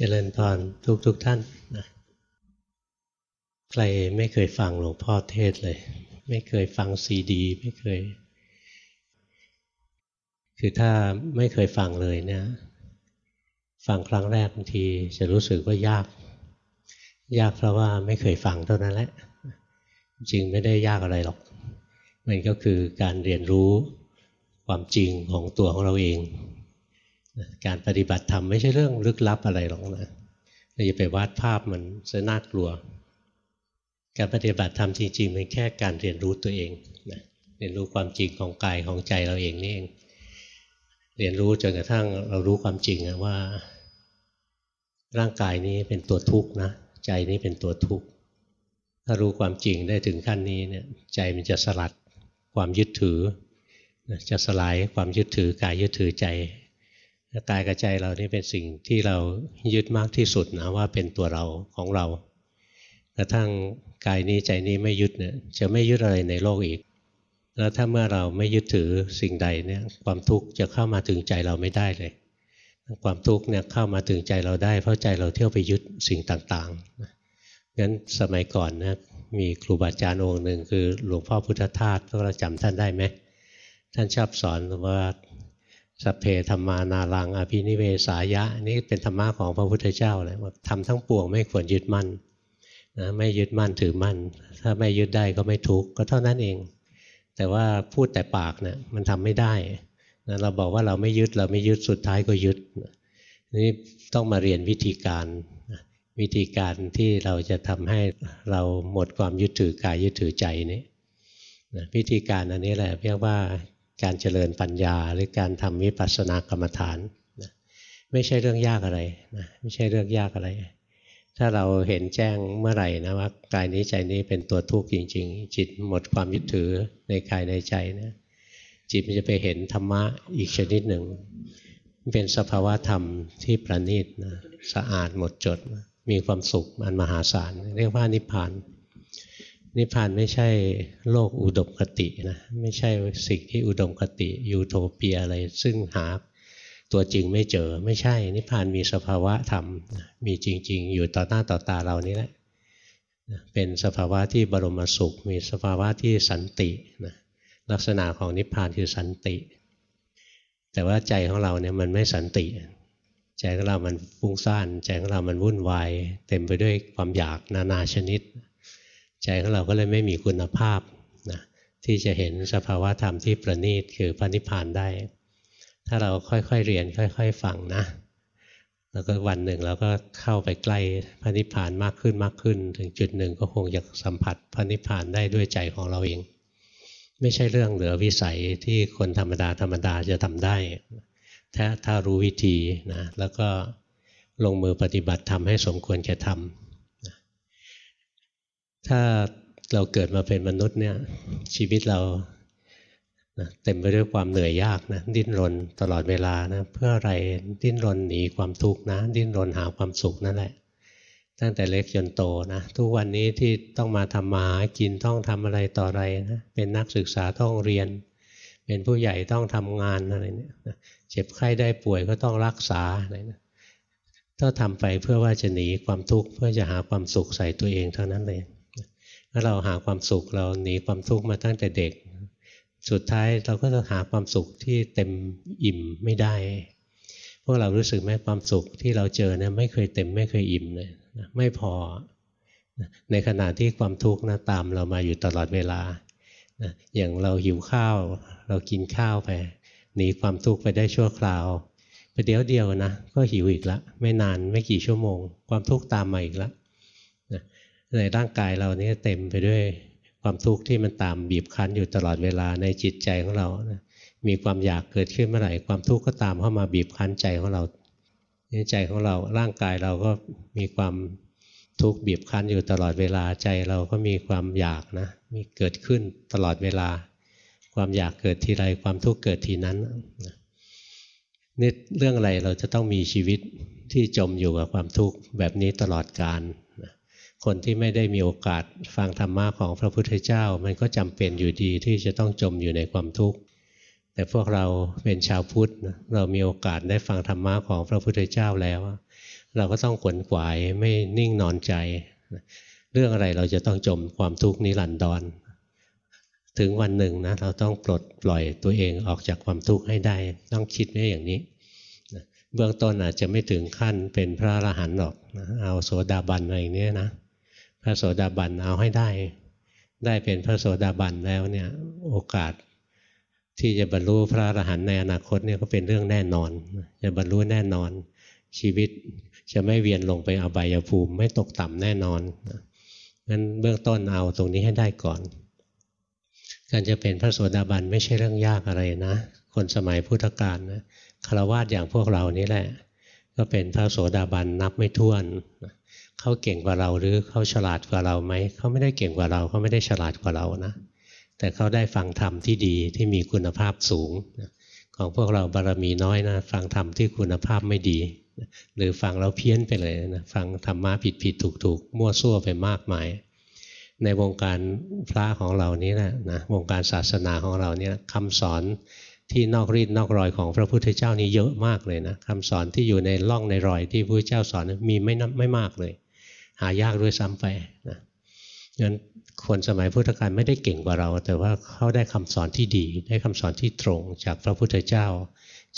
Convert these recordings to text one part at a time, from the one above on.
เจริญพรทุกทุกท่านนะใครไม่เคยฟังหลวงพ่อเทศเลย ไม่เคยฟังซีดี ไม่เคย คือถ้าไม่เคยฟังเลยเนี่ยฟังครั้งแรกบางทีจะรู้สึกว่ายาก ยากเพราะว่าไม่เคยฟังเท่านั้นแหละ จริงไม่ได้ยากอะไรหรอก มันก็คือการเรียนรู้ความจริงของตัวของเราเอง การปฏิบัติธรรมไม่ใช่เรื่องลึกลับอะไรหรอกนะเราจะไปวาดภาพมันจะน่ากลัว การปฏิบัติธรรมจริงๆมันแค่การเรียนรู้ตัวเองนะเรียนรู้ความจริงของกายของใจเราเองนี่เอง เรียนรู้จนกระทั่งเรารู้ความจริงว่า ร่างกายนี้เป็นตัวทุกข์นะใจนี้เป็นตัวทุกข์ถ้ารู้ความจริงได้ถึงขั้นนี้เนี่ยใจมันจะสลัดความยึดถือ จะสลายความยึดถือกายยึดถือใจ กายกับใจเรานี่เป็นสิ่งที่เรายึดมากที่สุดนะว่าเป็นตัวเราของเรา กระทั่งกายนี้ใจนี้ไม่ยึดเนี่ยจะไม่ยึดอะไรในโลกอีก แล้วถ้าเมื่อเราไม่ยึดถือสิ่งใดเนี่ยความทุกข์จะเข้ามาถึงใจเราไม่ได้เลย ความทุกข์เนี่ยเข้ามาถึงใจเราได้ เพราะใจเราเที่ยวไปยึดสิ่งต่างๆงั้นสมัยก่อนนะมีครูบาอาจารย์องค์หนึ่งคือหลวงพ่อพุทธทาสพวกเราจำท่านได้ไหมท่านชอบสอนว่า สัพเพธรรมานารังอภินิเวสายะ นี่เป็นธรรมะของพระพุทธเจ้าเลยว่าทำทั้งปวงไม่ควรยึดมั่นนะไม่ยึดมั่นถือมั่น ถ้าไม่ยึดได้ก็ไม่ทุกข์ก็เท่านั้นเอง แต่ว่าพูดแต่ปากเนะี่ยมันทำไม่ได้นะเราบอกว่าเราไม่ยึดเราไม่ยึดสุดท้ายก็ยึดนี่ต้องมาเรียนวิธีการ วิธีการที่เราจะทำให้เราหมดความยึดถือกายยึดถือใจนี้วิธีการอันนี้แหละเรียกว่า การเจริญปัญญา หรือการทำวิปัสสนากรรมฐานนะไม่ใช่เรื่องยากอะไรนะไม่ใช่เรื่องยากอะไร ถ้าเราเห็นแจ้งเมื่อไหร่นะว่ากายนี้ใจนี้เป็นตัวทุกข์จริง ๆ จิตหมดความยึดถือในกายในใจนะจิตมันจะไปเห็นธรรมะอีกชนิดหนึ่งเป็นสภาวะธรรมที่ประณีตนะสะอาดหมดจด มีความสุขอันมหาศาลเรียกว่านิพพาน นิพพานไม่ใช่โลกอุดมคตินะไม่ใช่สิ่งที่อุดมคติยูโทเปียอะไรซึ่งหาตัวจริงไม่เจอไม่ใช่นิพพานมีสภาวะธรรม มีจริง ๆ อยู่ต่อหน้าต่อตาเรานี่แหละเป็นสภาวะที่บรมสุข มีสภาวะที่สันตินะลักษณะของนิพพานคือสันติ แต่ว่าใจของเราเนี่ยมันไม่สันติ ใจของเรามันฟุ้งซ่าน ใจของเรามันวุ่นวาย เต็มไปด้วยความอยากนานาชนิด ใจของเราก็เลยไม่มีคุณภาพนะที่จะเห็นสภาวะธรรมที่ประณีตคือพระนิพพานได้ ถ้าเราค่อยๆเรียนค่อย ๆ ฟังนะ แล้วก็วันหนึ่งเราก็เข้าไปใกล้พระนิพพานมากขึ้นมากขึ้น ถึงจุดหนึ่งก็คงจะสัมผัสพระนิพพานได้ด้วยใจของเราเอง ไม่ใช่เรื่องเหลือวิสัยที่คนธรรมดาธรรมดาจะทำได้ ถ้าถ้ารู้วิธีนะแล้วก็ลงมือปฏิบัติทำให้สมควรจะทำ ถ้าเราเกิดมาเป็นมนุษย์เนี่ยชีวิตเรานะเต็มไปด้วยความเหนื่อยยากนะดิ้นรนตลอดเวลานะเพื่ออะไรดิ้นรนหนีความทุกข์นะดิ้นรนหาความสุขนั่นแหละ ตั้งแต่เล็กจนโตนะทุกวันนี้ที่ต้องมาทำมาหากินต้องทำอะไรต่ออะไรนะเป็นนักศึกษาต้องเรียน เป็นผู้ใหญ่ต้องทำงานอะไรเนี่ยเจ็บไข้ได้ป่วยก็ต้องรักษาอะไรนะถ้าทำไปเพื่อว่าจะหนีความทุกข์เพื่อจะหาความสุขใส่ตัวเองเท่านั้นเลย ถ้าเราหาความสุขเราหนีความทุกข์มาตั้งแต่เด็ก สุดท้ายเราก็จะหาความสุขที่เต็มอิ่มไม่ได้ พวกเรารู้สึกไหมความสุขที่เราเจอเนี่ยไม่เคยเต็มไม่เคยอิ่มเลยไม่พอ ในขณะที่ความทุกข์นะตามเรามาอยู่ตลอดเวลาอย่างเราหิวข้าว เรากินข้าวไปหนีความทุกข์ไปได้ชั่วคราวไปเดี๋ยวเดียวนะก็หิวอีกละ ไม่นานไม่กี่ชั่วโมง ความทุกข์ตามมาอีกล้ว ในร่างกายเรานี่เต็มไปด้วยความทุกข์ที่มันตามบีบคั้นอยู่ตลอดเวลาในจิตใจของเรานะมีความอยากเกิดขึ้นเมื่อไหร่ความทุกข์ก็ตามเข้ามาบีบคั้นใจของเราใจของเราร่างกายเราก็มีความทุกข์บีบคั้นอยู่ตลอดเวลาใจเราก็มีความอยากนะมีเกิดขึ้นตลอดเวลา ความอยากเกิดทีไรความทุกข์เกิดทีนั้นนี่เรื่องอะไรเราจะต้องมีชีวิตที่จมอยู่กับความทุกข์แบบนี้ตลอดกาล คนที่ไม่ได้มีโอกาสฟังธรรมะของพระพุทธเจ้า มันก็จำเป็นอยู่ดีที่จะต้องจมอยู่ในความทุกข์ แต่พวกเราเป็นชาวพุทธเรามีโอกาสได้ฟังธรรมะของพระพุทธเจ้าแล้ว เราก็ต้องขวนขวายไม่นิ่งนอนใจ เรื่องอะไรเราจะต้องจมความทุกข์นิรันดรถึงวันหนึ่งนะเราต้องปลดปล่อยตัวเองออกจากความทุกข์ให้ได้ ต้องคิดไว้อย่างนี้เบื้องต้นอาจจะไม่ถึงขั้นเป็นพระอรหันต์หรอกนะเอาโสดาบันอะไรอย่างนี้นะ ระโสดาบันเอาให้ได้ ได้เป็นพระโสดาบันแล้วเนี่ยโอกาสที่จะบรรลุพระอรหันต์ในอนาคตเนี่ยก็เป็นเรื่องแน่นอน จะบรรลุแน่นอน ชีวิตจะไม่เวียนลงไปอบายภูมิไม่ตกต่ำแน่นอนงั้นเบื้องต้นเอาตรงนี้ให้ได้ก่อน การจะเป็นพระโสดาบันไม่ใช่เรื่องยากอะไรนะ คนสมัยพุทธกาลนะคารวะอย่างพวกเรานี่แหละ ก็เป็นพระโสดาบันนับไม่ถ้วน เขาเก่งกว่าเราหรือเขาฉลาดกว่าเราไหมเขาไม่ได้เก่งกว่าเราเขาไม่ได้ฉลาดกว่าเรานะ แต่เขาได้ฟังธรรมที่ดีที่มีคุณภาพสูง ของพวกเราบารมีน้อยนะ ฟังธรรมที่คุณภาพไม่ดี หรือฟังเราเพี้ยนไปเลยนะฟังธรรมะผิดผิดถูกถูกมั่วซั่วไปมากมาย ในวงการพระของเรานี้แหละนะวงการศาสนาของเราเนี่ยคำสอนที่นอกรีดนอกรอยของพระพุทธเจ้านี่เยอะมากเลยนะคำสอนที่อยู่ในล่องในรอยที่พระพุทธเจ้าสอนมีไม่ไม่มากเลย หายากด้วยซ้ำไปนะงั้นคนสมัยพุทธกาลไม่ได้เก่งกว่าเรา แต่ว่าเขาได้คำสอนที่ดี ได้คำสอนที่ตรงจากพระพุทธเจ้า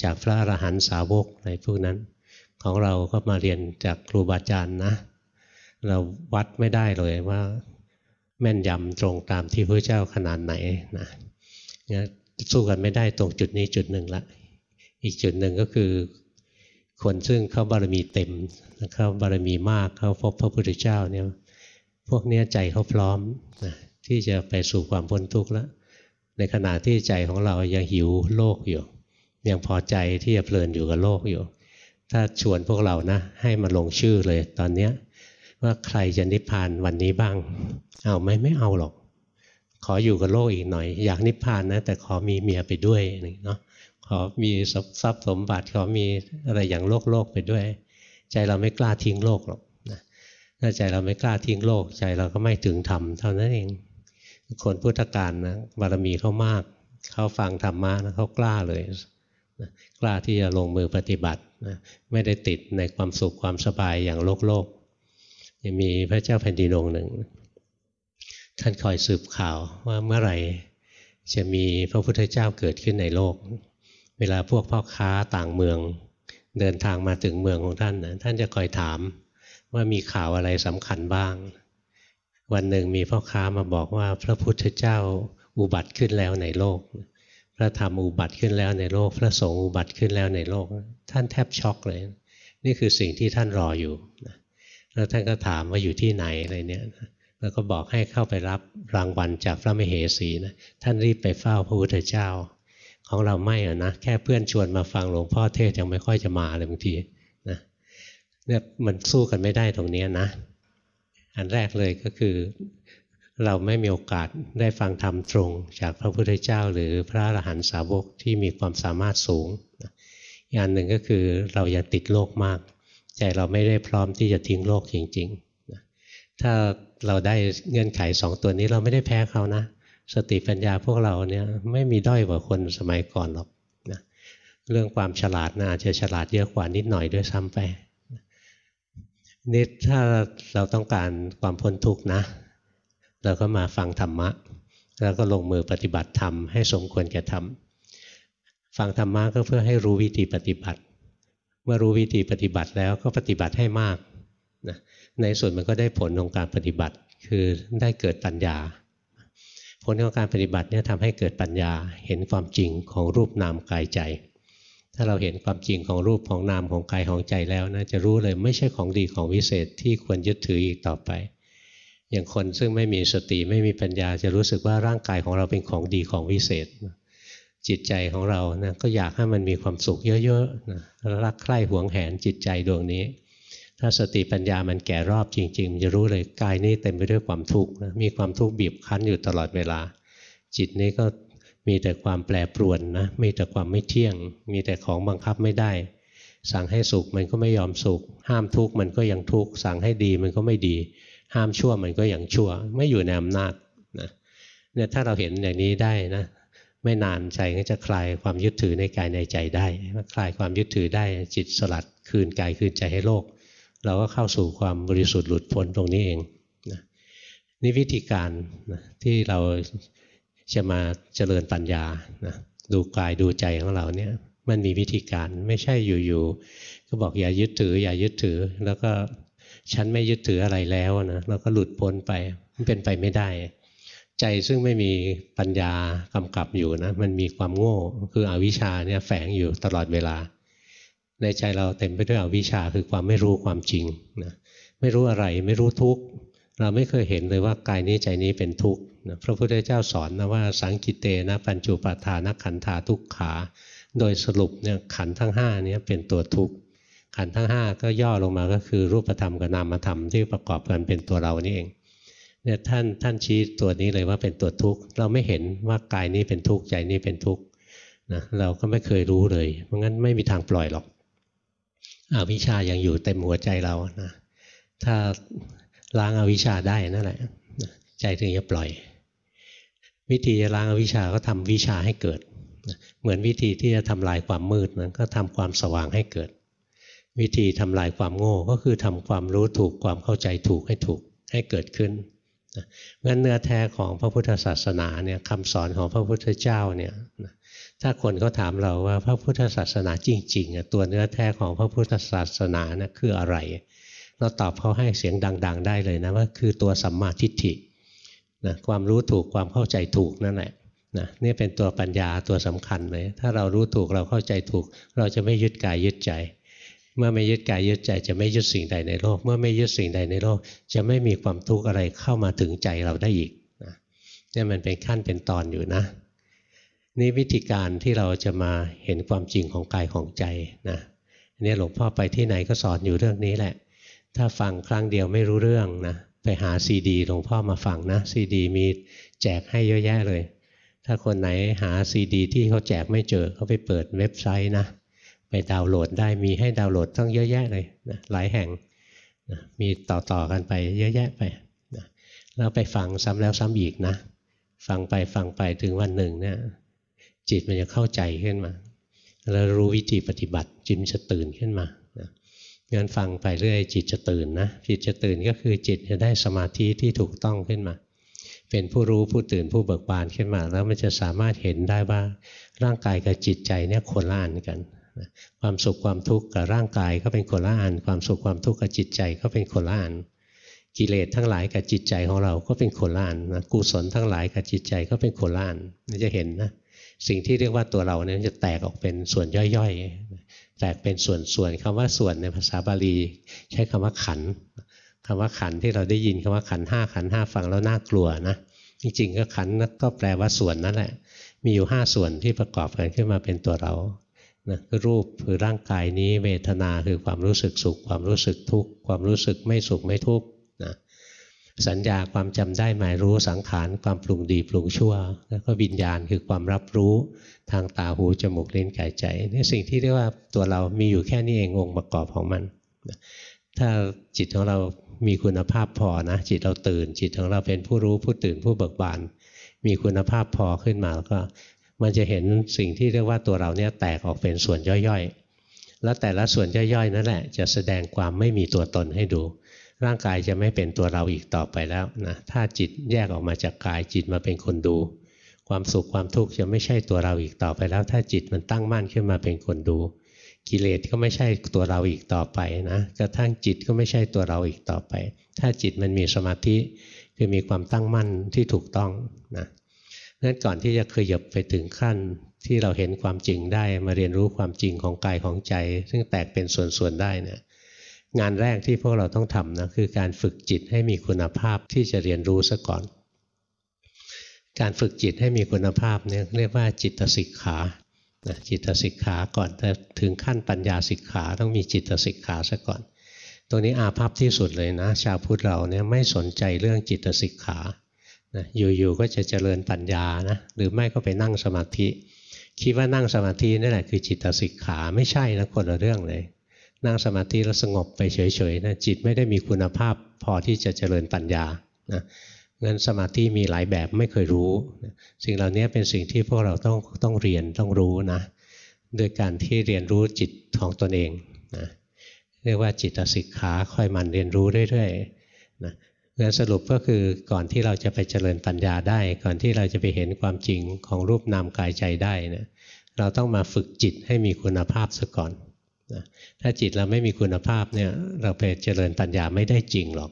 จากพระอรหันตสาวกในพวกนั้น ของเราก็มาเรียนจากครูบาอาจารย์นะ เราวัดไม่ได้เลยว่าแม่นยำตรงตามที่พระเจ้าขนาดไหนนะสู้กันไม่ได้ตรงจุดนี้จุดหนึ่งละ อีกจุดหนึ่งก็คือ คนซึ่งเขาบารมีเต็มเขาบารมีมากเขาพบพระพุทธเจ้าเนี่ยพวกนี้ใจเขาพร้อมนะที่จะไปสู่ความพ้นทุกข์แล้วในขณะที่ใจของเรายังหิวโลกอยู่ ยังพอใจที่จะเพลินอยู่กับโลกอยู่ ถ้าชวนพวกเรานะให้มาลงชื่อเลยตอนนี้ว่าใครจะนิพพานวันนี้บ้าง เอาไหมไม่เอาหรอก ขออยู่กับโลกอีกหน่อย อยากนิพพานนะ แต่ขอมีเมียไปด้วยเนาะ ขอมีทรัพย์สมบัติขอมีอะไรอย่างโลกโลกไปด้วย ใจเราไม่กล้าทิ้งโลกหรอกถ้าใจเราไม่กล้าทิ้งโลก ใจเราก็ไม่ถึงธรรมเท่านั้นเอง คนพุทธการนะบารมีเขามาก เขาฟังธรรมะนะเขากล้าเลยนะกล้าที่จะลงมือปฏิบัตินะไม่ได้ติดในความสุขความสบายอย่างโลกโลกยังมีพระเจ้าแผ่นดินองค์หนึ่ง ท่านคอยสืบข่าวว่าเมื่อไหร่จะมีพระพุทธเจ้าเกิดขึ้นในโลก เวลาพวกพ่อค้าต่างเมือง เดินทางมาถึงเมืองของท่านนะท่านจะคอยถามว่ามีข่าวอะไรสำคัญบ้าง วันหนึ่งมีพ่อค้ามาบอกว่าพระพุทธเจ้าอุบัติขึ้นแล้วในโลก พระธรรมอุบัติขึ้นแล้วในโลก พระสงฆ์อุบัติขึ้นแล้วในโลก ท่านแทบช็อกเลย นี่คือสิ่งที่ท่านรออยู่แล้วท่านก็ถามว่าอยู่ที่ไหนอะไรเนี่ยแล้วก็บอกให้เข้าไปรับรางวัลจากพระมเหสีนะท่านรีบไปเฝ้าพระพุทธเจ้า ของเราไม่อะนะแค่เพื่อนชวนมาฟังหลวงพ่อเทศยังไม่ค่อยจะมาเลยบางทีเนี่ยมันสู้กันไม่ได้ตรงนี้นะ อันแรกเลยก็คือเราไม่มีโอกาสได้ฟังธรรมตรง จากพระพุทธเจ้าหรือพระอรหันตสาวกที่มีความสามารถสูงอีกอันหนึ่งก็คือเรายังติดโลกมาก ใจเราไม่ได้พร้อมที่จะทิ้งโลกจริงๆถ้าเราได้เงื่อนไขสองตัวนี้เราไม่ได้แพ้เขานะ สติปัญญาพวกเราเนี่ยไม่มีด้อยกว่าคนสมัยก่อนหรอกนะเรื่องความฉลาดนะอาจจะฉลาดเยอะกว่านิดหน่อยด้วยซ้ำไปนี่ถ้าเราต้องการความพ้นทุกข์นะ เราก็มาฟังธรรมะ แล้วก็ลงมือปฏิบัติธรรมให้สมควรแก่ธรรมฟังธรรมะก็เพื่อให้รู้วิธีปฏิบัติ เมื่อรู้วิธีปฏิบัติแล้วก็ปฏิบัติให้มากนะในส่วนมันก็ได้ผลของการปฏิบัติคือได้เกิดปัญญา ผลของการปฏิบัติเนี่ยทำให้เกิดปัญญาเห็นความจริงของรูปนามกายใจ ถ้าเราเห็นความจริงของรูปของนามของกายของใจแล้วนะจะรู้เลยไม่ใช่ของดีของวิเศษที่ควรยึดถืออีกต่อไป อย่างคนซึ่งไม่มีสติไม่มีปัญญาจะรู้สึกว่าร่างกายของเราเป็นของดีของวิเศษจิตใจของเรานะก็อยากให้มันมีความสุขเยอะๆนะรักใคร่หวงแหนจิตใจดวงนี้ ถ้าสติปัญญามันแก่รอบจริงๆมันจะรู้เลยกายนี้เต็มไปด้วยความทุกข์นะมีความทุกข์บีบคั้นอยู่ตลอดเวลา จิตนี้ก็มีแต่ความแปรปรวนนะมีแต่ความไม่เที่ยง มีแต่ของบังคับไม่ได้ สั่งให้สุขมันก็ไม่ยอมสุข ห้ามทุกข์มันก็ยังทุกข์สั่งให้ดีมันก็ไม่ดี ห้ามชั่วมันก็ยังชั่ว ไม่อยู่ในอำนาจนะเนี่ยถ้าเราเห็นอย่างนี้ได้นะไม่นานใจก็จะคลายความยึดถือในกายในใจได้คลายความยึดถือได้จิตสลัดคืนกายคืนใจให้โลก เราก็เข้าสู่ความบริสุทธิ์หลุดพ้นตรงนี้เองนะนี่วิธีการนะที่เราจะมาเจริญปัญญานะดูกายดูใจของเราเนี่ยมันมีวิธีการไม่ใช่อยู่ๆก็บอกอย่ายึดถือ อย่ายึดถือ แล้วก็ฉันไม่ยึดถืออะไรแล้วนะแล้วก็หลุดพ้นไปมันเป็นไปไม่ได้ ใจซึ่งไม่มีปัญญากำกับอยู่นะมันมีความโง่คืออวิชชาเนี่ยแฝงอยู่ตลอดเวลา ในใจเราเต็มไปด้วยอวิชชาคือความไม่รู้ความจริงนะไม่รู้อะไรไม่รู้ทุกข์เราไม่เคยเห็นเลยว่ากายนี้ใจนี้เป็นทุกข์นะพระพุทธเจ้าสอนนะว่าสังกิเตนะปัญจุปาทานขันธาทุกขา โดยสรุปเนี่ยขันทั้งห้านี้เป็นตัวทุกข์ขันทั้งห้าก็ย่อลงมาก็คือรูปธรรมกับนามธรรมที่ประกอบกันเป็นตัวเรานี่เองเนี่ยท่านท่านชี้ตัวนี้เลยว่าเป็นตัวทุกข์เราไม่เห็นว่ากายนี้เป็นทุกข์ใจนี้เป็นทุกข์นะเราก็ไม่เคยรู้เลย เพราะงั้นไม่มีทางปล่อยหรอก อวิชายังอยู่เต็มหัวใจเรานะถ้าล้างอาวิชชาได้นั่นแหละใจถึงจะปล่อย วิธีจะล้างอาวิชชาก็ทำวิชาให้เกิด เหมือนวิธีที่จะทำลายความมืดนั้นก็ทำความสว่างให้เกิด วิธีทำลายความโง่ก็คือทำความรู้ถูกความเข้าใจถูกให้ถูกให้เกิดขึ้นงั้นเนื้อแท้ของพระพุทธศาสนาเนี่ยคำสอนของพระพุทธเจ้าเนี่ย ถ้าคนเขาถามเราว่าพระพุทธศาสนาจริงๆตัวเนื้อแท้ของพระพุทธศาสนานะคืออะไร เราตอบเขาให้เสียงดัง ๆ ได้เลยนะว่าคือตัวสัมมาทิฏฐินะความรู้ถูกความเข้าใจถูกนั่นแหละนะนี่เป็นตัวปัญญาตัวสำคัญเลย ถ้าเรารู้ถูกเราเข้าใจถูก เราจะไม่ยึดกายยึดใจ เมื่อไม่ยึดกายยึดใจจะไม่ยึดสิ่งใดในโลก เมื่อไม่ยึดสิ่งใดในโลก จะไม่มีความทุกข์อะไรเข้ามาถึงใจเราได้อีกนะนี่มันเป็นขั้นเป็นตอนอยู่นะ นี่วิธีการที่เราจะมาเห็นความจริงของกายของใจนะนี่หลวงพ่อไปที่ไหนก็สอนอยู่เรื่องนี้แหละ ถ้าฟังครั้งเดียวไม่รู้เรื่องนะไปหาซีดีหลวงพ่อมาฟังนะซีดีมีแจกให้เยอะแยะเลย ถ้าคนไหนหาซีดี ที่เขาแจกไม่เจอเขาไปเปิดเว็บไซต์นะ ไปดาวน์โหลดได้มีให้ดาวน์โหลดตั้งเยอะแยะเลยนะหลายแห่งนะมีต่อๆกันไปเยอะแยะไปนะแล้วไปฟังซ้ำแล้วซ้ำอีกนะ ฟังไปฟังไปถึงวันหนึ่งเนี่ย จิตมันจะเข้าใจขึ้นมา แล้วรู้วิธีปฏิบัติจิตจะตื่นขึ้นมางั้นฟังไปเรื่อยจิตจะตื่นนะจิตจะตื่นก็คือจิตจะได้สมาธิที่ถูกต้องขึ้นมา เป็นผู้รู้ผู้ตื่นผู้เบิกบานขึ้นมา แล้วมันจะสามารถเห็นได้ว่าร่างกายกับจิตใจเนี่ยคนละอันกันความสุขความทุกข์กับร่างกายก็เป็นคนละอัน ความสุขความทุกข์กับจิตใจก็เป็นคนละอันกิเลสทั้งหลายกับจิตใจของเราก็เป็นคนละอันนะกุศลทั้งหลายกับจิตใจก็เป็นคนละอันนี่จะเห็นนะ สิ่งที่เรียกว่าตัวเราเนี่ยจะแตกออกเป็นส่วนย่อยๆ แตกเป็นส่วนๆคำว่าส่วนในภาษาบาลี ใช้คำว่าขันคำว่าขันที่เราได้ยินคำว่าขันห้าขันห้าฟังแล้วน่ากลัวนะจริงๆก็ขันก็แปลว่าส่วนนั่นแหละ มีอยู่ห้าส่วนที่ประกอบกันขึ้นมาเป็นตัวเรานะคือรูปคือร่างกายนี้เวทนาคือความรู้สึกสุข ความรู้สึกทุกข์ความรู้สึกไม่สุขไม่ทุกข์ สัญญาความจำได้หมายรู้สังขารความปรุงดีปรุงชั่ว แล้วก็วิญญาณคือความรับรู้ทางตาหูจมูกลิ้นกายใจนี่สิ่งที่เรียกว่าตัวเรามีอยู่แค่นี้เององค์ประกอบของมัน ถ้าจิตของเรามีคุณภาพพอนะจิตเราตื่น จิตของเราเป็นผู้รู้ผู้ตื่นผู้เบิกบาน มีคุณภาพพอขึ้นมาแล้วก็ มันจะเห็นสิ่งที่เรียกว่าตัวเราเนี่ยแตกออกเป็นส่วนย่อยๆ แล้วแต่ละส่วนย่อยๆนั่นแหละจะแสดงความไม่มีตัวตนให้ดู ร่างกายจะไม่เป็นตัวเราอีกต่อไปแล้วนะถ้าจิตแยกออกมาจากกายจิตมาเป็นคนดู ความสุขความทุกข์จะไม่ใช่ตัวเราอีกต่อไปแล้ว ถ้าจิตมันตั้งมั่นขึ้นมาเป็นคนดู กิเลสก็ไม่ใช่ตัวเราอีกต่อไปนะกระทั่งจิตก็ไม่ใช่ตัวเราอีกต่อไป ถ้าจิตมันมีสมาธิคือมีความตั้งมั่นที่ถูกต้องนะนั้นก่อนที่จะเคยหยบไปถึงขั้นที่เราเห็นความจริงได้มาเรียนรู้ความจริงของกายของใจ ซึ่งแตกเป็นส่วนๆได้เนี่ย งานแรกที่พวกเราต้องทำนะคือการฝึกจิตให้มีคุณภาพที่จะเรียนรู้ซะก่อน การฝึกจิตให้มีคุณภาพเนี่ยเรียกว่าจิตสิกขาจิตสิกขาก่อนแต่ถึงขั้นปัญญาสิกขาต้องมีจิตสิกขาซะก่อนตัวนี้อาภัพที่สุดเลยนะ ชาวพุทธเราเนี่ยไม่สนใจเรื่องจิตสิกขานะอยู่ๆก็จะเจริญปัญญานะหรือไม่ก็ไปนั่งสมาธิ คิดว่านั่งสมาธินั่นแหละคือจิตสิกขาไม่ใช่นะคนละเรื่องเลย นั่งสมาธิแล้วสงบไปเฉยๆนะจิตไม่ได้มีคุณภาพพอที่จะเจริญปัญญานะงั้นสมาธิมีหลายแบบไม่เคยรู้ สิ่งเหล่านี้เป็นสิ่งที่พวกเราต้องต้องเรียนต้องรู้นะโดยการที่เรียนรู้จิตของตนเองนะเรียกว่าจิตสิกขาคอยมันเรียนรู้เรื่อยๆนะงั้นสรุปก็คือก่อนที่เราจะไปเจริญปัญญาได้ ก่อนที่เราจะไปเห็นความจริงของรูปนามกายใจได้นะเราต้องมาฝึกจิตให้มีคุณภาพซะก่อน นะถ้าจิตเราไม่มีคุณภาพเนี่ยเราไปเจริญปัญญาไม่ได้จริงหรอก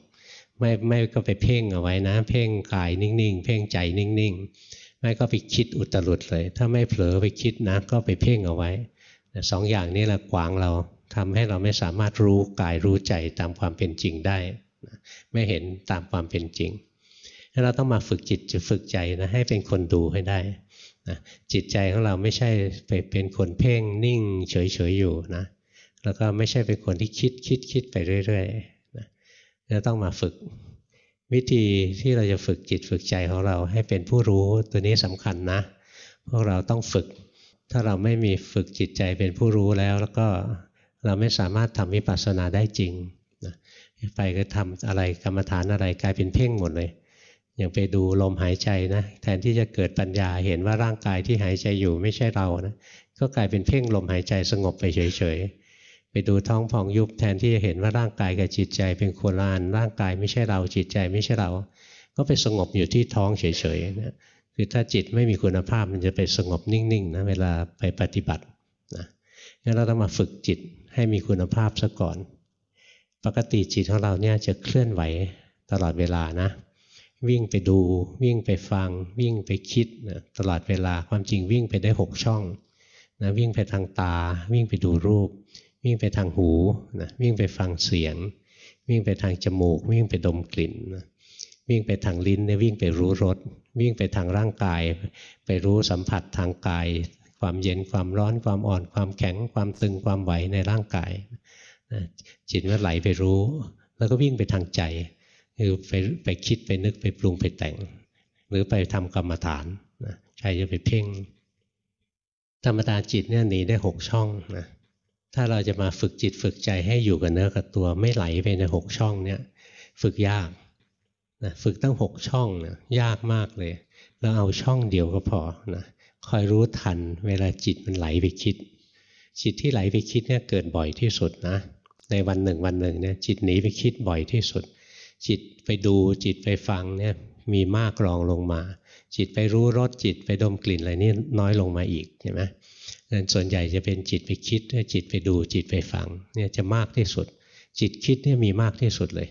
ไม่ไม่ก็ไปเพ่งเอาไว้นะ เพ่งกายนิ่งๆ เพ่งใจนิ่งๆ ไม่ก็ไปคิดอุตรุดเลย ถ้าไม่เผลอไปคิดนะก็ไปเพ่งเอาไว้สองอย่างนี้แหละขวางเราทำให้เราไม่สามารถรู้กายรู้ใจตามความเป็นจริงได้ ไม่เห็นตามความเป็นจริงเราต้องมาฝึกจิตจะฝึกใจนะให้เป็นคนดูให้ได้นะจิตใจของเราไม่ใช่ไปเป็นคนเพ่งนิ่งเฉยๆอยู่นะ แล้วก็ไม่ใช่เป็นคนที่คิดคิดคิดไปเรื่อยๆนะเราต้องมาฝึก วิธีที่เราจะฝึกจิตฝึกใจของเราให้เป็นผู้รู้ตัวนี้สำคัญนะ พวกเราต้องฝึก ถ้าเราไม่มีฝึกจิตใจเป็นผู้รู้แล้ว แล้วก็เราไม่สามารถทำวิปัสสนาได้จริงนะไปก็ทำอะไรกรรมฐานอะไรกลายเป็นเพ่งหมดเลยอย่างไปดูลมหายใจนะแทนที่จะเกิดปัญญาเห็นว่าร่างกายที่หายใจอยู่ไม่ใช่เรานะก็กลายเป็นเพ่งลมหายใจสงบไปเฉยๆ ไปดูท้องพองยุบแทนที่จะเห็นว่าร่างกายกับจิตใจเป็นโคลานร่างกายไม่ใช่เราจิตใจไม่ใช่เรา ก็ไปสงบอยู่ที่ท้องเฉยๆนะคือถ้าจิตไม่มีคุณภาพมันจะไปสงบนิ่งๆนะเวลาไปปฏิบัตินะงั้นเราต้องมาฝึกจิตให้มีคุณภาพซะก่อน ปกติจิตของเราเนี่ยจะเคลื่อนไหวตลอดเวลานะ วิ่งไปดู วิ่งไปฟัง วิ่งไปคิดนะตลอดเวลาความจริงวิ่งไปได้หกช่องนะวิ่งไปทางตา วิ่งไปดูรูป วิ่งไปทางหูนะวิ่งไปฟังเสียง วิ่งไปทางจมูก วิ่งไปดมกลิ่นนะวิ่งไปทางลิ้นเนี่ยวิ่งไปรู้รสวิ่งไปทางร่างกาย ไปรู้สัมผัสทางกาย ความเย็นความร้อนความอ่อน ความแข็งความตึงความไหวในร่างกายจิตมันไหลไปรู้ แล้วก็วิ่งไปทางใจคือไปไปคิดไปนึกไปปรุงไปแต่ง หรือไปทำกรรมฐานนะใจจะไปเพ่งธรรมดาจิตเนี่ยหนีได้หกช่องนะ ถ้าเราจะมาฝึกจิตฝึกใจให้อยู่กับเนื้อกับตัวไม่ไหลไปในหกช่องเนี่ยฝึกยากนะฝึกตั้งหกช่องนะยากมากเลย เราเอาช่องเดียวก็พอนะคอยรู้ทันเวลาจิตมันไหลไปคิด จิตที่ไหลไปคิดเนี่ยเกิดบ่อยที่สุดนะ ในวันหนึ่งวันหนึ่งเนี่ยจิตหนีไปคิดบ่อยที่สุด จิตไปดูจิตไปฟังเนี่ยมีมากรองลงมา จิตไปรู้รสจิตไปดมกลิ่นอะไรนี่น้อยลงมาอีกใช่ไหม นั่นส่วนใหญ่จะเป็นจิตไปคิดจิตไปดูจิตไปฟังเนี่ยจะมากที่สุด จิตคิดเนี่ยมีมากที่สุดเลย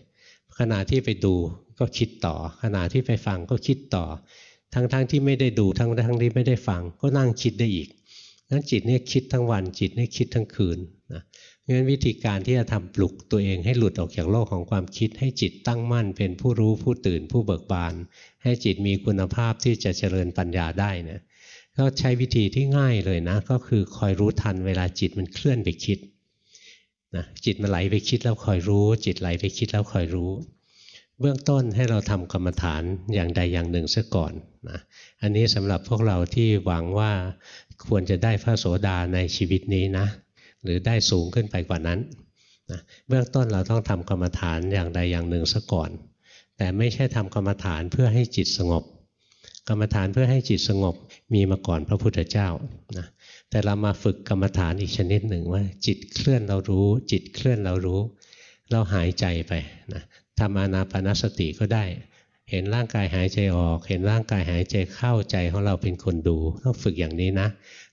ขณะที่ไปดูก็คิดต่อ ขณะที่ไปฟังก็คิดต่อ ทั้งๆทที่ไม่ได้ดูทั้งทั้งที่ไม่ได้ฟัง ก็นั่งคิดได้อีกนั้นจิตเนี่ยคิดทั้งวันจิตเนี่ยคิดทั้งคืนนะงั้นวิธีการที่จะทำปลุกตัวเองให้หลุดออกจากโลกของความคิด ให้จิตตั้งมั่นเป็นผู้รู้ผู้ตื่นผู้เบิกบาน ให้จิตมีคุณภาพที่จะเจริญปัญญาได้นะ ก็ใช้วิธีที่ง่ายเลยนะ ก็คือคอยรู้ทันเวลาจิตมันเคลื่อนไปคิดนะจิตมันไหลไปคิดแล้วคอยรู้ จิตไหลไปคิดแล้วคอยรู้ เบื้องต้นให้เราทำกรรมฐานอย่างใดอย่างหนึ่งซะก่อนนะอันนี้สำหรับพวกเราที่หวังว่าควรจะได้พระโสดาในชีวิตนี้นะ หรือได้สูงขึ้นไปกว่านั้นนะเบื้องต้นเราต้องทำกรรมฐานอย่างใดอย่างหนึ่งซะก่อน แต่ไม่ใช่ทำกรรมฐานเพื่อให้จิตสงบ กรรมฐานเพื่อให้จิตสงบ มีมาก่อนพระพุทธเจ้านะแต่เรามาฝึกกรรมฐานอีกชนิดหนึ่งว่า จิตเคลื่อนเรารู้ จิตเคลื่อนเรารู้ เราหายใจไปนะทำอานาปนสติก็ได้ เห็นร่างกายหายใจออก เห็นร่างกายหายใจเข้าใจของเราเป็นคนดูต้องฝึกอย่างนี้นะ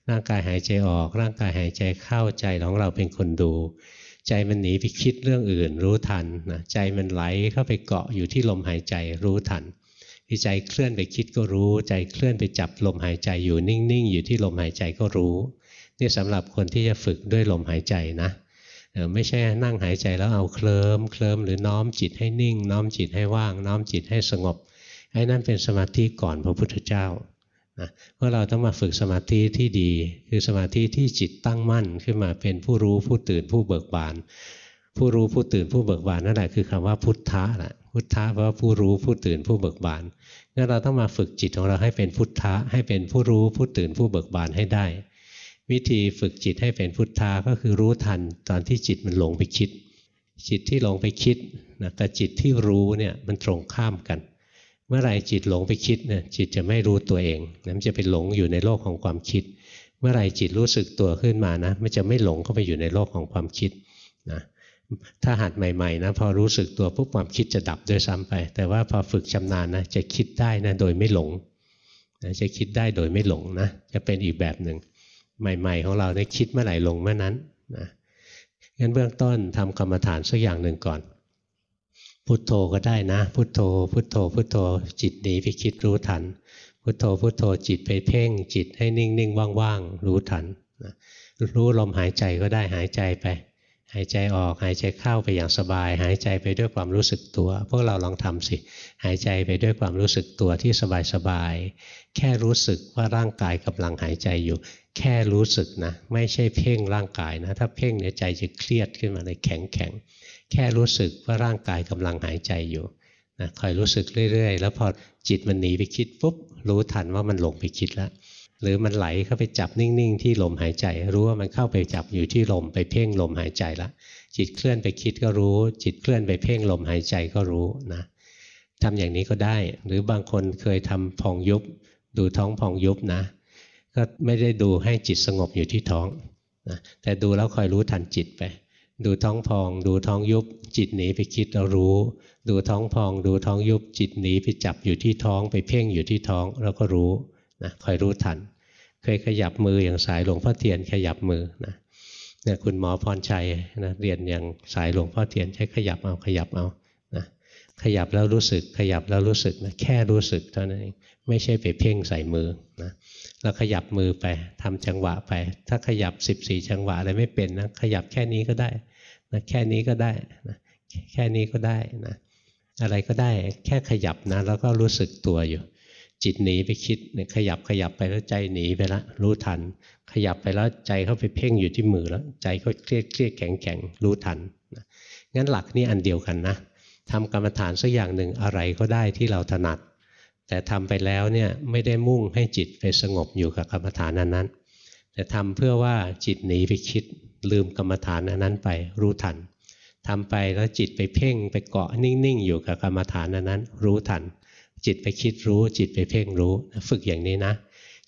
ร่างกายหายใจออก ร่างกายหายใจเข้าใจของเราเป็นคนดูใจมันหนีไปคิดเรื่องอื่นรู้ทันนะใจมันไหลเข้าไปเกาะอยู่ที่ลมหายใจรู้ทัน ที่ใจเคลื่อนไปคิดก็รู้ ใจเคลื่อนไปจับลมหายใจอยู่นิ่งๆ อยู่ที่ลมหายใจก็รู้นี่สำหรับคนที่จะฝึกด้วยลมหายใจนะไม่ใช่นั่งหายใจแล้วเอาเคลิมเคลิมหรือน้อมจิตให้นิ่ง น้อมจิตให้ว่าง น้อมจิตให้สงบไอ้นั่นเป็นสมาธิก่อนพระพุทธเจ้านะเพราะเราต้องมาฝึกสมาธิที่ดี คือสมาธิที่จิตตั้งมั่นขึ้นมาเป็นผู้รู้ผู้ตื่นผู้เบิกบาน ผู้รู้ผู้ตื่นผู้เบิกบานนั่นแหละคือคำว่าพุทธะแหละ พุทธะแปลว่าผู้รู้ผู้ตื่นผู้เบิกบานงั้นเราต้องมาฝึกจิตของเราให้เป็นพุทธะให้เป็นผู้รู้ผู้ตื่นผู้เบิกบานให้ได้ วิธีฝึกจิตให้เป็นพุทธาก็คือรู้ทันตอนที่จิตมันหลงไปคิด จิตที่หลงไปคิดนะกับจิตที่รู้เนี่ยมันตรงข้ามกัน เมื่อไรจิตหลงไปคิดเนี่ยจิตจะไม่รู้ตัวเองนะมันจะไปหลงอยู่ในโลกของความคิด เมื่อไรจิตรู้สึกตัวขึ้นมานะมันจะไม่หลงเข้าไปอยู่ในโลกของความคิดนะ ถ้าหัดใหม่ๆนะพอรู้สึกตัวปุ๊บความคิดจะดับด้วยซ้ำไป แต่ว่าพอฝึกชำนาญนะจะคิดได้นะโดยไม่หลงจะคิดได้โดยไม่หลงนะจะเป็นอีกแบบหนึ่งใหม่ ๆ ของเราได้คิดเมื่อไหร่ลงเมื่อนั้นนะงั้นเบื้องต้นทำกรรมฐานสักอย่างหนึ่งก่อน พุโทโธก็ได้นะ พุโทโธ พุโทโธ พุโทโธ จิตหนีไปคิดรู้ทัน พุโทโธ พุโทโธ จิตไปเพ่ง จิตให้นิ่งๆว่างๆรู้ทันนะรู้ลมหายใจก็ได้หายใจไป หายใจออกหายใจเข้าไปอย่างสบาย หายใจไปด้วยความรู้สึกตัว พวกเราลองทำสิ หายใจไปด้วยความรู้สึกตัวที่สบายๆแค่รู้สึกว่าร่างกายกำลังหายใจอยู่ แค่รู้สึกนะ ไม่ใช่เพ่งร่างกายนะ ถ้าเพ่งเนี่ยใจจะเครียดขึ้นมาเลยแข็งแข็งแค่รู้สึกว่าร่างกายกำลังหายใจอยู่นะคอยรู้สึกเรื่อย ๆ แล้วพอจิตมันหนีไปคิดปุ๊บรู้ทันว่ามันหลงไปคิดแล้ว หรือมันไหลเข้าไปจับนิ่งๆ ที่ลมหายใจ รู้ว่ามันเข้าไปจับอยู่ที่ลมไปเพ่งลมหายใจละจิตเคลื่อนไปคิดก็รู้ จิตเคลื่อนไปเพ่งลมหายใจก็รู้นะทำอย่างนี้ก็ได้ หรือบางคนเคยทำพองยุบ ดูท้องพองยุบนะ ก็ไม่ได้ดูให้จิตสงบอยู่ที่ท้องนะแต่ดูแล้วคอยรู้ทันจิตไป ดูท้องพอง ดูท้องยุบ จิตหนีไปคิดเรารู้ ดูท้องพอง ดูท้องยุบ จิตหนีไปจับอยู่ที่ท้อง ไปเพ่งอยู่ที่ท้องเราก็รู้ นะคอยรู้ทัน เคยขยับมืออย่างสายหลวงพ่อเทียนขยับมือนะเนี่ยคุณหมอพรชัยนะเรียนอย่างสายหลวงพ่อเทียนใช้ขยับเอาขยับเอานะขยับแล้วรู้สึกขยับแล้วรู้สึกนะแค่รู้สึกเท่านั้นเองไม่ใช่ไปเพ่งใส่มือนะแล้วขยับมือไปทำจังหวะไป ถ้าขยับ 14 จังหวะอะไรไม่เป็นนะขยับแค่นี้ก็ได้นะแค่นี้ก็ได้นะแค่นี้ก็ได้นะอะไรก็ได้แค่ขยับนะแล้วก็รู้สึกตัวอยู่ จิตหนีไปคิดเนี่ยขยับขยับไปแล้วใจหนีไปแล้วรู้ทัน ขยับไปแล้วใจเข้าไปเพ่งอยู่ที่มือแล้ว ใจก็เครียดเครียดแข็งแข็งรู้ทันงั้นหลักนี่อันเดียวกันนะทำกรรมฐานสักอย่างหนึ่งอะไรก็ได้ที่เราถนัด แต่ทำไปแล้วเนี่ยไม่ได้มุ่งให้จิตไปสงบอยู่กับกรรมฐานนั้นแต่ทำเพื่อว่าจิตหนีไปคิดลืมกรรมฐานนั้นไปรู้ทันทำไปแล้วจิตไปเพ่งไปเกาะนิ่งๆ อยู่กับกรรมฐานนั้น รู้ทัน จิตไปคิดรู้ จิตไปเพ่งรู้ ฝึกอย่างนี้นะ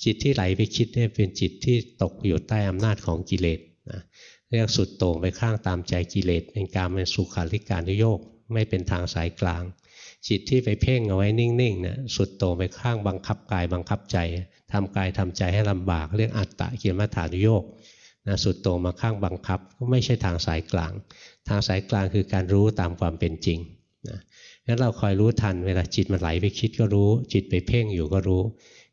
จิตที่ไหลไปคิดเนี่ยเป็นจิตที่ตกอยู่ใต้อำนาจของกิเลสนะเรียกสุดโต่งไปข้างตามใจกิเลสเป็นการเป็นสุขาริการุโยกไม่เป็นทางสายกลาง จิตที่ไปเพ่งเอาไว้นิ่งๆนะสุดโต่งไปข้างบังคับกายบังคับใจทำกายทำใจให้ลำบาก เรียกอัตตะเกียรมาฐานุโยกนะสุดโต่งมาข้างบังคับก็ไม่ใช่ทางสายกลาง ทางสายกลางคือการรู้ตามความเป็นจริงนะ งั้นเราคอยรู้ทันเวลาจิตมันไหลไปคิดก็รู้ จิตไปเพ่งอยู่ก็รู้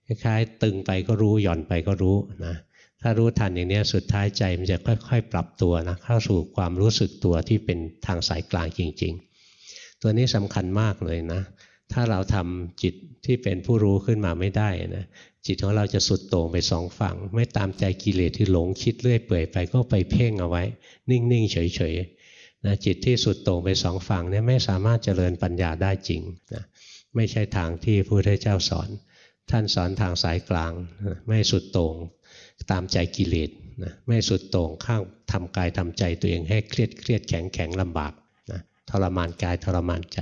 คล้ายๆตึงไปก็รู้หย่อนไปก็รู้นะถ้ารู้ทันอย่างนี้สุดท้ายใจมันจะค่อย ๆ ปรับตัวนะเข้าสู่ความรู้สึกตัวที่เป็นทางสายกลางจริง ๆ ตัวนี้สำคัญมากเลยนะ ถ้าเราทำจิตที่เป็นผู้รู้ขึ้นมาไม่ได้นะจิตของเราจะสุดโต่งไปสองฝั่ง ไม่ตามใจกิเลสที่หลงคิดเรื่อยเปื่อยไปก็ไปเพ่งเอาไว้ นิ่งๆเฉยๆ นะจิตที่สุดโต่งไปสองฝั่งเนี่ยไม่สามารถเจริญปัญญาได้จริงนะไม่ใช่ทางที่พระพุทธเจ้าสอน ท่านสอนทางสายกลางนะไม่สุดโต่งตามใจกิเลสนะไม่สุดโต่งข้างทำกายทำใจตัวเองให้เครียดเครียดแข็งแข็งลำบากนะทรมานกายทรมานใจ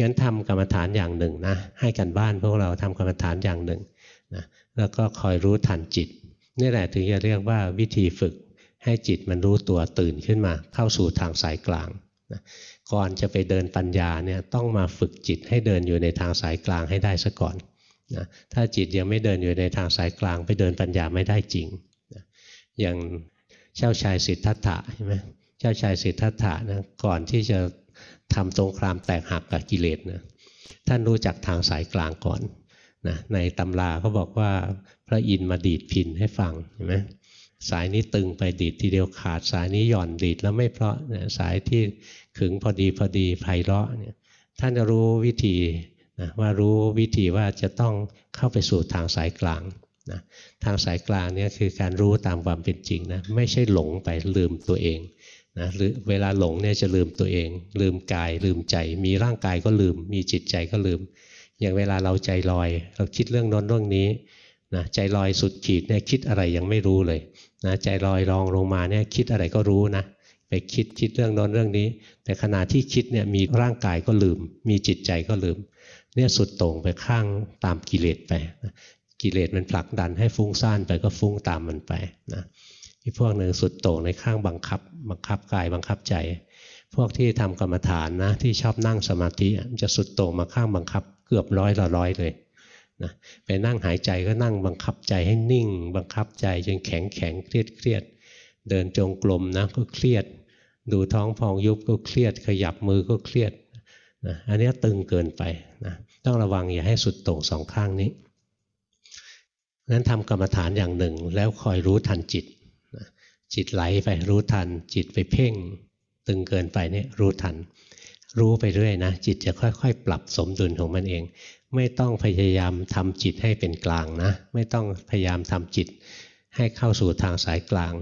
งั้นทำกรรมฐานอย่างหนึ่งนะให้กันบ้านพวกเราทำกรรมฐานอย่างหนึ่งนะแล้วก็คอยรู้ทันจิตนี่แหละถึงจะเรียกว่าวิธีฝึก ให้จิตมันรู้ตัวตื่นขึ้นมา เข้าสู่ทางสายกลางนะก่อนจะไปเดินปัญญาเนี่ยต้องมาฝึกจิตให้เดินอยู่ในทางสายกลางให้ได้ซะก่อนนะถ้าจิตยังไม่เดินอยู่ในทางสายกลาง ไปเดินปัญญาไม่ได้จริงนะอย่างเจ้าชายสิทธัตถะใช่ไหมเจ้าชายสิทธัตถะนะก่อนที่จะทำสงครามแตกหักกับกิเลสนะท่านรู้จักทางสายกลางก่อนนะในตำราเขาบอกว่าพระอินทร์มาดีดพินให้ฟังเห็นไหม สายนี้ตึงไปดีดทีเดียวขาดสายนี้หย่อนดีดแล้วไม่เพราะนะสายที่ขึงพอดีพอดีไพเราะเนี่ยท่านจะรู้วิธีนะว่ารู้วิธีว่าจะต้องเข้าไปสู่ทางสายกลางนะทางสายกลางเนี่ยคือการรู้ตามความเป็นจริงนะไม่ใช่หลงไปลืมตัวเองนะหรือเวลาหลงเนี่ยจะลืมตัวเอง ลืมกายลืมใจ มีร่างกายก็ลืม มีจิตใจก็ลืม อย่างเวลาเราใจลอย เราคิดเรื่องน้นเรื่องนี้นะใจลอยสุดขีดเนี่ยคิดอะไรยังไม่รู้เลย นะใจลอยรองลงมาเนี่ยคิดอะไรก็รู้นะไปคิดคิดเรื่องโน้นเรื่องนี้ แต่ขณะที่คิดเนี่ยมีร่างกายก็ลืม มีจิตใจก็ลืม เนี่ยสุดโต่งไปข้างตามกิเลสไปกิเลสมันผลักดันให้ฟุ้งซ่านไปก็ฟุ้งตามมันไปนะอีกพวกหนึ่งสุดโต่งในข้างบังคับ บังคับกายบังคับใจ พวกที่ทำกรรมฐานนะที่ชอบนั่งสมาธิจะสุดโต่งมาข้างบังคับ เกือบร้อยละร้อยเลย นะไปนั่งหายใจก็นั่งบังคับใจให้นิ่ง บังคับใจจนแข็งแข็งเครียดเครียดเดินจงกรมนะก็เครียด ดูท้องพองยุบก็เครียด ขยับมือก็เครียดนะอันนี้ตึงเกินไปนะต้องระวังอย่าให้สุดโต่งสองข้างนี้นั้นทำกรรมฐานอย่างหนึ่ง แล้วคอยรู้ทันจิต จิตไหลไปรู้ทัน จิตไปเพ่ง ตึงเกินไปเนี่ยรู้ทัน รู้ไปเรื่อยนะ จิตจะค่อยๆ ปรับสมดุลของมันเอง ไม่ต้องพยายามทำจิตให้เป็นกลางนะ ไม่ต้องพยายามทำจิตให้เข้าสู่ทางสายกลาง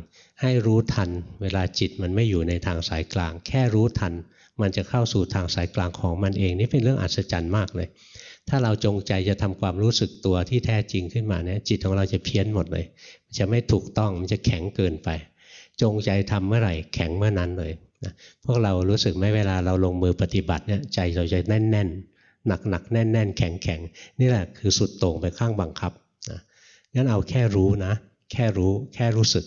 ให้รู้ทัน เวลาจิตมันไม่อยู่ในทางสายกลาง แค่รู้ทัน มันจะเข้าสู่ทางสายกลางของมันเอง นี่เป็นเรื่องอัศจรรย์มากเลย ถ้าเราจงใจจะทำความรู้สึกตัวที่แท้จริงขึ้นมาเนี่ยจิตของเราจะเพี้ยนหมดเลยมันจะไม่ถูกต้องมันจะแข็งเกินไป จงใจทำเมื่อไหร่แข็งเมื่อนั้นเลยนะพวกเรารู้สึกไหมเวลาเราลงมือปฏิบัติเนี่ยใจเราจะแน่นแน่น หนักหนักแน่นแน่นแข็งแข็งนี่แหละคือสุดโต่งไปข้างบังคับนะงั้นเอาแค่รู้นะ แค่รู้แค่รู้สึก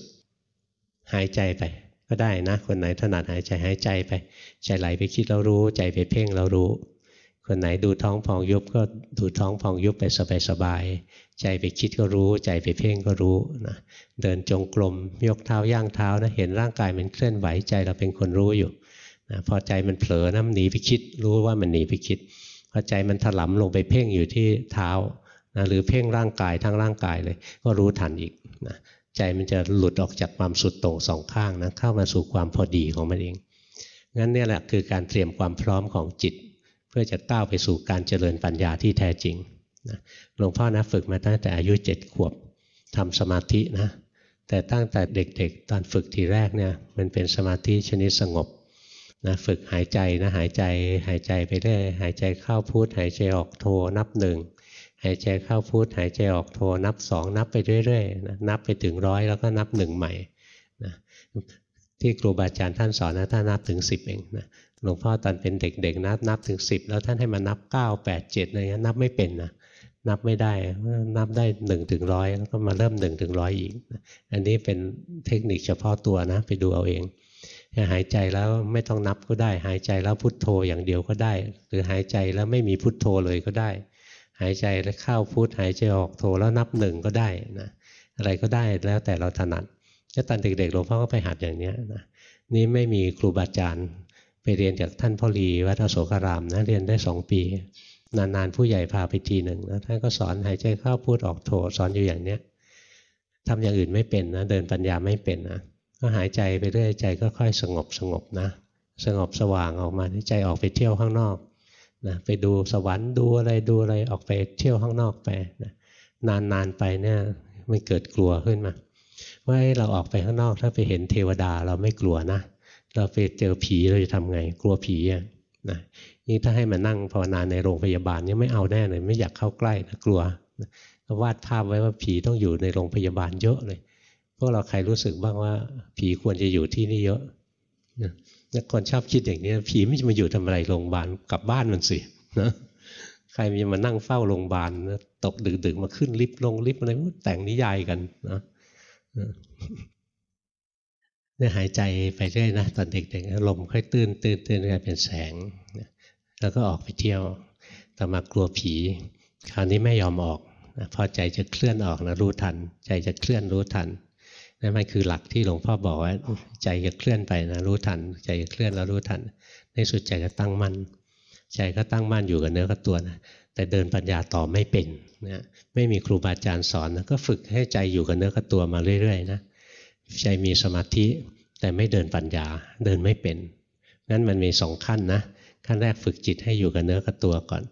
หายใจไป ก็ได้นะ คนไหนถนัดหายใจหายใจไป ใจไหลไปคิดเรารู้ ใจไปเพ่งเรารู้ คนไหนดูท้องพองยุบก็ดูท้องพองยุบไปสบายๆใจไปคิดก็รู้ ใจไปเพ่งก็รู้นะเดินจงกรมยกเท้าย่างเท้านะเห็นร่างกายมันเคลื่อนไหวใจเราเป็นคนรู้อยู่นะพอใจมันเผลอนะมันหนีไปคิด รู้ว่ามันหนีไปคิด พอใจมันถลำลงไปเพ่งอยู่ที่เท้านะหรือเพ่งร่างกายทั้งร่างกายเลย ก็รู้ทันอีกนะใจมันจะหลุดออกจากความสุดโต่งสองข้างนะเข้ามาสู่ความพอดีของมันเองงั้นเนี่ยแหละคือการเตรียมความพร้อมของจิต เพื่อจะก้าวไปสู่การเจริญปัญญาที่แท้จริงนะหลวงพ่อนะฝึกมาตั้งแต่อายุเจ็ดขวบทำสมาธินะแต่ตั้งแต่เด็กๆ ตอนฝึกทีแรกเนี่ยมันเป็นสมาธิชนิดสงบ นะฝึกหายใจนะหายใจหายใจไปเรื่อยหายใจเข้าพุทหายใจออกโทนับหนึ่งหายใจเข้าพุทหายใจออกโทนับสองนับไปเรื่อยๆนะนับไปถึงร้อยแล้วก็นับหนึ่งใหม่นะที่ครูบาอาจารย์ท่านสอนนะท่านนับถึงสิบเองนะหลวงพ่อตอนเป็นเด็กๆนับนับถึงสิบแล้วท่านให้มานับเก้าแปดเจ็ดอะไรเงี้ยนับไม่เป็นนะนับไม่ได้นับได้หนึ่งถึงร้อยแล้วก็มาเริ่มหนึ่งถึงร้อยอีก อันนี้เป็นเทคนิคเฉพาะตัวนะไปดูเอาเอง หายใจแล้วไม่ต้องนับก็ได้ หายใจแล้วพุทโธอย่างเดียวก็ได้ หรือหายใจแล้วไม่มีพุทโธเลยก็ได้ หายใจแล้วเข้าพุทหายใจออกโธแล้วนับหนึ่งก็ได้นะอะไรก็ได้แล้วแต่เราถนัดถ้าตอนเด็กๆหลวงพ่อก็ไปหัดอย่างนี้นะนี่ไม่มีครูบาอาจารย์ไปเรียนจากท่านพ่อรีวัดอโศการามนะเรียนได้สองปี นานๆผู้ใหญ่พาไปทีหนึ่งนะท่านก็สอนหายใจเข้าพูดออกโถสอนอยู่อย่างเนี้ยทำอย่างอื่นไม่เป็นนะเดินปัญญาไม่เป็นนะ ก็หายใจไปเรื่อยใจก็ค่อยสงบสงบนะ สงบสว่างออกมาใจออกไปเที่ยวข้างนอกนะไปดูสวรรค์ดูอะไรดูอะไรออกไปเที่ยวข้างนอกไปนะนานๆไปเนี่ยมันเกิดกลัวขึ้นมาว่าเราออกไปข้างนอกถ้าไปเห็นเทวดาเราไม่กลัวนะ เราไปเจอผีเราจะทำไงกลัวผีอะนะนี่ถ้าให้มานั่งภาวนาในโรงพยาบาลนี่ไม่เอาแน่เลยไม่อยากเข้าใกล้นะกลัววาดภาพไว้ว่าผีต้องอยู่ในโรงพยาบาลเยอะเลย พวกเราใครรู้สึกบ้างว่า ผีควรจะอยู่ที่นี่เยอะนะคนชอบคิดอย่างนี้ผีไม่จะมาอยู่ทำอะไรโรงพยาบาลกลับบ้านมันสินะใครมีมานั่งเฝ้าโรงพยาบาลตกดึกๆมาขึ้นลิฟต์ลงลิฟต์อะไรแต่งนิยายกันนะเนี่ยหายใจไปเรื่อยนะตอนเด็กๆลมค่อยตื้นตื้นตื้นกลายเป็นแสง แล้วก็ออกไปเที่ยวต่มากลัวผี คราวนี้ไม่ยอมออกพอใจจะเคลื่อนออกนะรู้ทัน ใจจะเคลื่อนรู้ทัน นั่นมันคือหลักที่หลวงพ่อบอกว่าใจจะเคลื่อนไปนะรู้ทัน ใจจะเคลื่อนแล้วรู้ทัน ในสุดใจก็ตั้งมั่นใจก็ตั้งมั่นอยู่กับเนื้อกับตัวนะแต่เดินปัญญาต่อไม่เป็นนะไม่มีครูบาอาจารย์สอนนะก็ฝึกให้ใจอยู่กับเนื้อกับตัวมาเรื่อยๆนะใจมีสมาธิแต่ไม่เดินปัญญาเดินไม่เป็นงั้นมันมีสองขั้นนะขั้นแรกฝึกจิตให้อยู่กับเนื้อกับตัวก่อน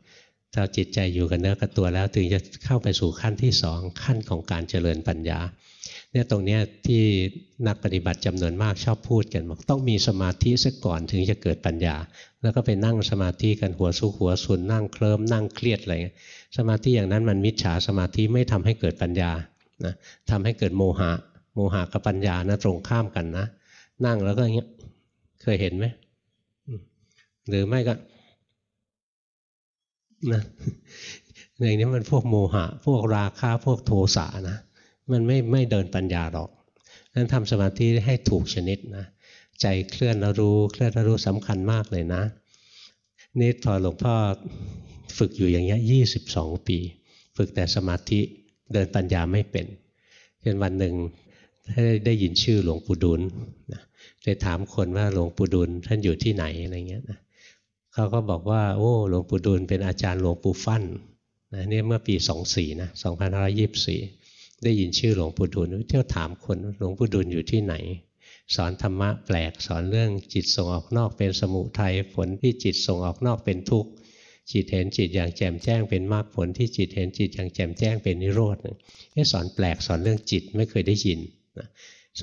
ถ้าจิตใจอยู่กับเนื้อกับตัวแล้วถึงจะเข้าไปสู่ขั้นที่สองขั้นของการเจริญปัญญา เนี่ยตรงเนี้ยที่นักปฏิบัติจำนวนมากชอบพูดกันบอกต้องมีสมาธิซะก่อนถึงจะเกิดปัญญา แล้วก็ไปนั่งสมาธิกันหัวสุหัวสุนนั่งเคลิมนั่งเครียดอะไรสมาธิอย่างนั้นมันมิจฉาสมาธิไม่ทำให้เกิดปัญญานะทำให้เกิดโมหะ โมหะกับปัญญานะตรงข้ามกันนะ นั่งแล้วก็อย่างเงี้ยเคยเห็นไหมหรือไม่ก็นะอย่างนี้มันพวกโมหะ พวกราคะพวกโทสะนะ มันไม่ไม่เดินปัญญาหรอกนั้นทำสมาธิให้ถูกชนิดนะใจเคลื่อนแล้วรู้เคลื่อนแล้วรู้สำคัญมากเลยนะนี่พอหลวงพ่อฝึกอยู่อย่างเงี้ยยี่สิบสองปี ฝึกแต่สมาธิเดินปัญญาไม่เป็นจนวันหนึ่งได้ยินชื่อหลวงปู่ดูลนะเลยถามคนว่าหลวงปู่ดูลท่านอยู่ที่ไหนอะไรเงี้ยนะเขาก็บอกว่า โอ้หลวงปู่ดูลเป็นอาจารย์หลวงปู่ฟั่นนะนี่เมื่อปีสองสี่นะสองพันห้าร้อยี่สิบสี่ ได้ยินชื่อหลวงปู่ดูลเที่ยวถามคนหลวงปู่ดูลอยู่ที่ไหน สอนธรรมะแปลกสอนเรื่องจิตส่งออกนอกเป็นสมุทัยผลที่จิตส่งออกนอกเป็นทุกข์จิตเห็นจิตอย่างแจ่มแจ้งเป็นมรรคผลที่จิตเห็นจิตอย่างแจ่มแจ้งเป็นนิโรธนี่สอนแปลกสอนเรื่องจิตไม่เคยได้ยิน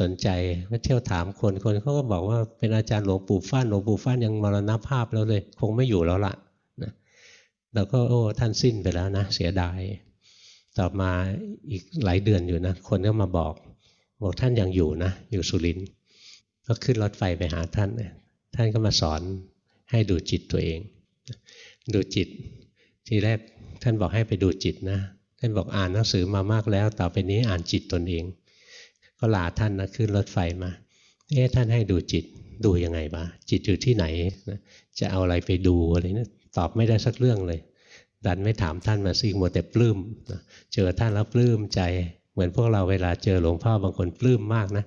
สนใจก็เที่ยวถามคนคนเขาก็บอกว่าเป็นอาจารย์หลวงปู่ฟ้านหลวงปู่ฟ้านยังมรณภาพแล้วเลย คงไม่อยู่แล้วล่ะนะเราก็โอ้ท่านสิ้นไปแล้วนะ เสียดาย ต่อมาอีกหลายเดือนอยู่นะ คนก็มาบอก บอกท่านยังอยู่นะ อยู่สุรินทร์ก็ขึ้นรถไฟไปหาท่าน ท่านก็มาสอนให้ดูจิตตัวเอง ดูจิต ทีแรกท่านบอกให้ไปดูจิตนะ ท่านบอกอ่านหนังสือมามากแล้ว ต่อไปนี้อ่านจิตตนเอง ก็ลาท่านนะขึ้นรถไฟมา เอ๊ะท่านให้ดูจิต ดูยังไงบ้าจิตอยู่ที่ไหน จะเอาอะไรไปดูอะไรนะตอบไม่ได้สักเรื่องเลย ดันไม่ถามท่านมาซิมัวแต่ปลื้มนะเจอท่านแล้วปลื้มใจ เหมือนพวกเราเวลาเจอหลวงพ่อบางคนปลื้มมากนะ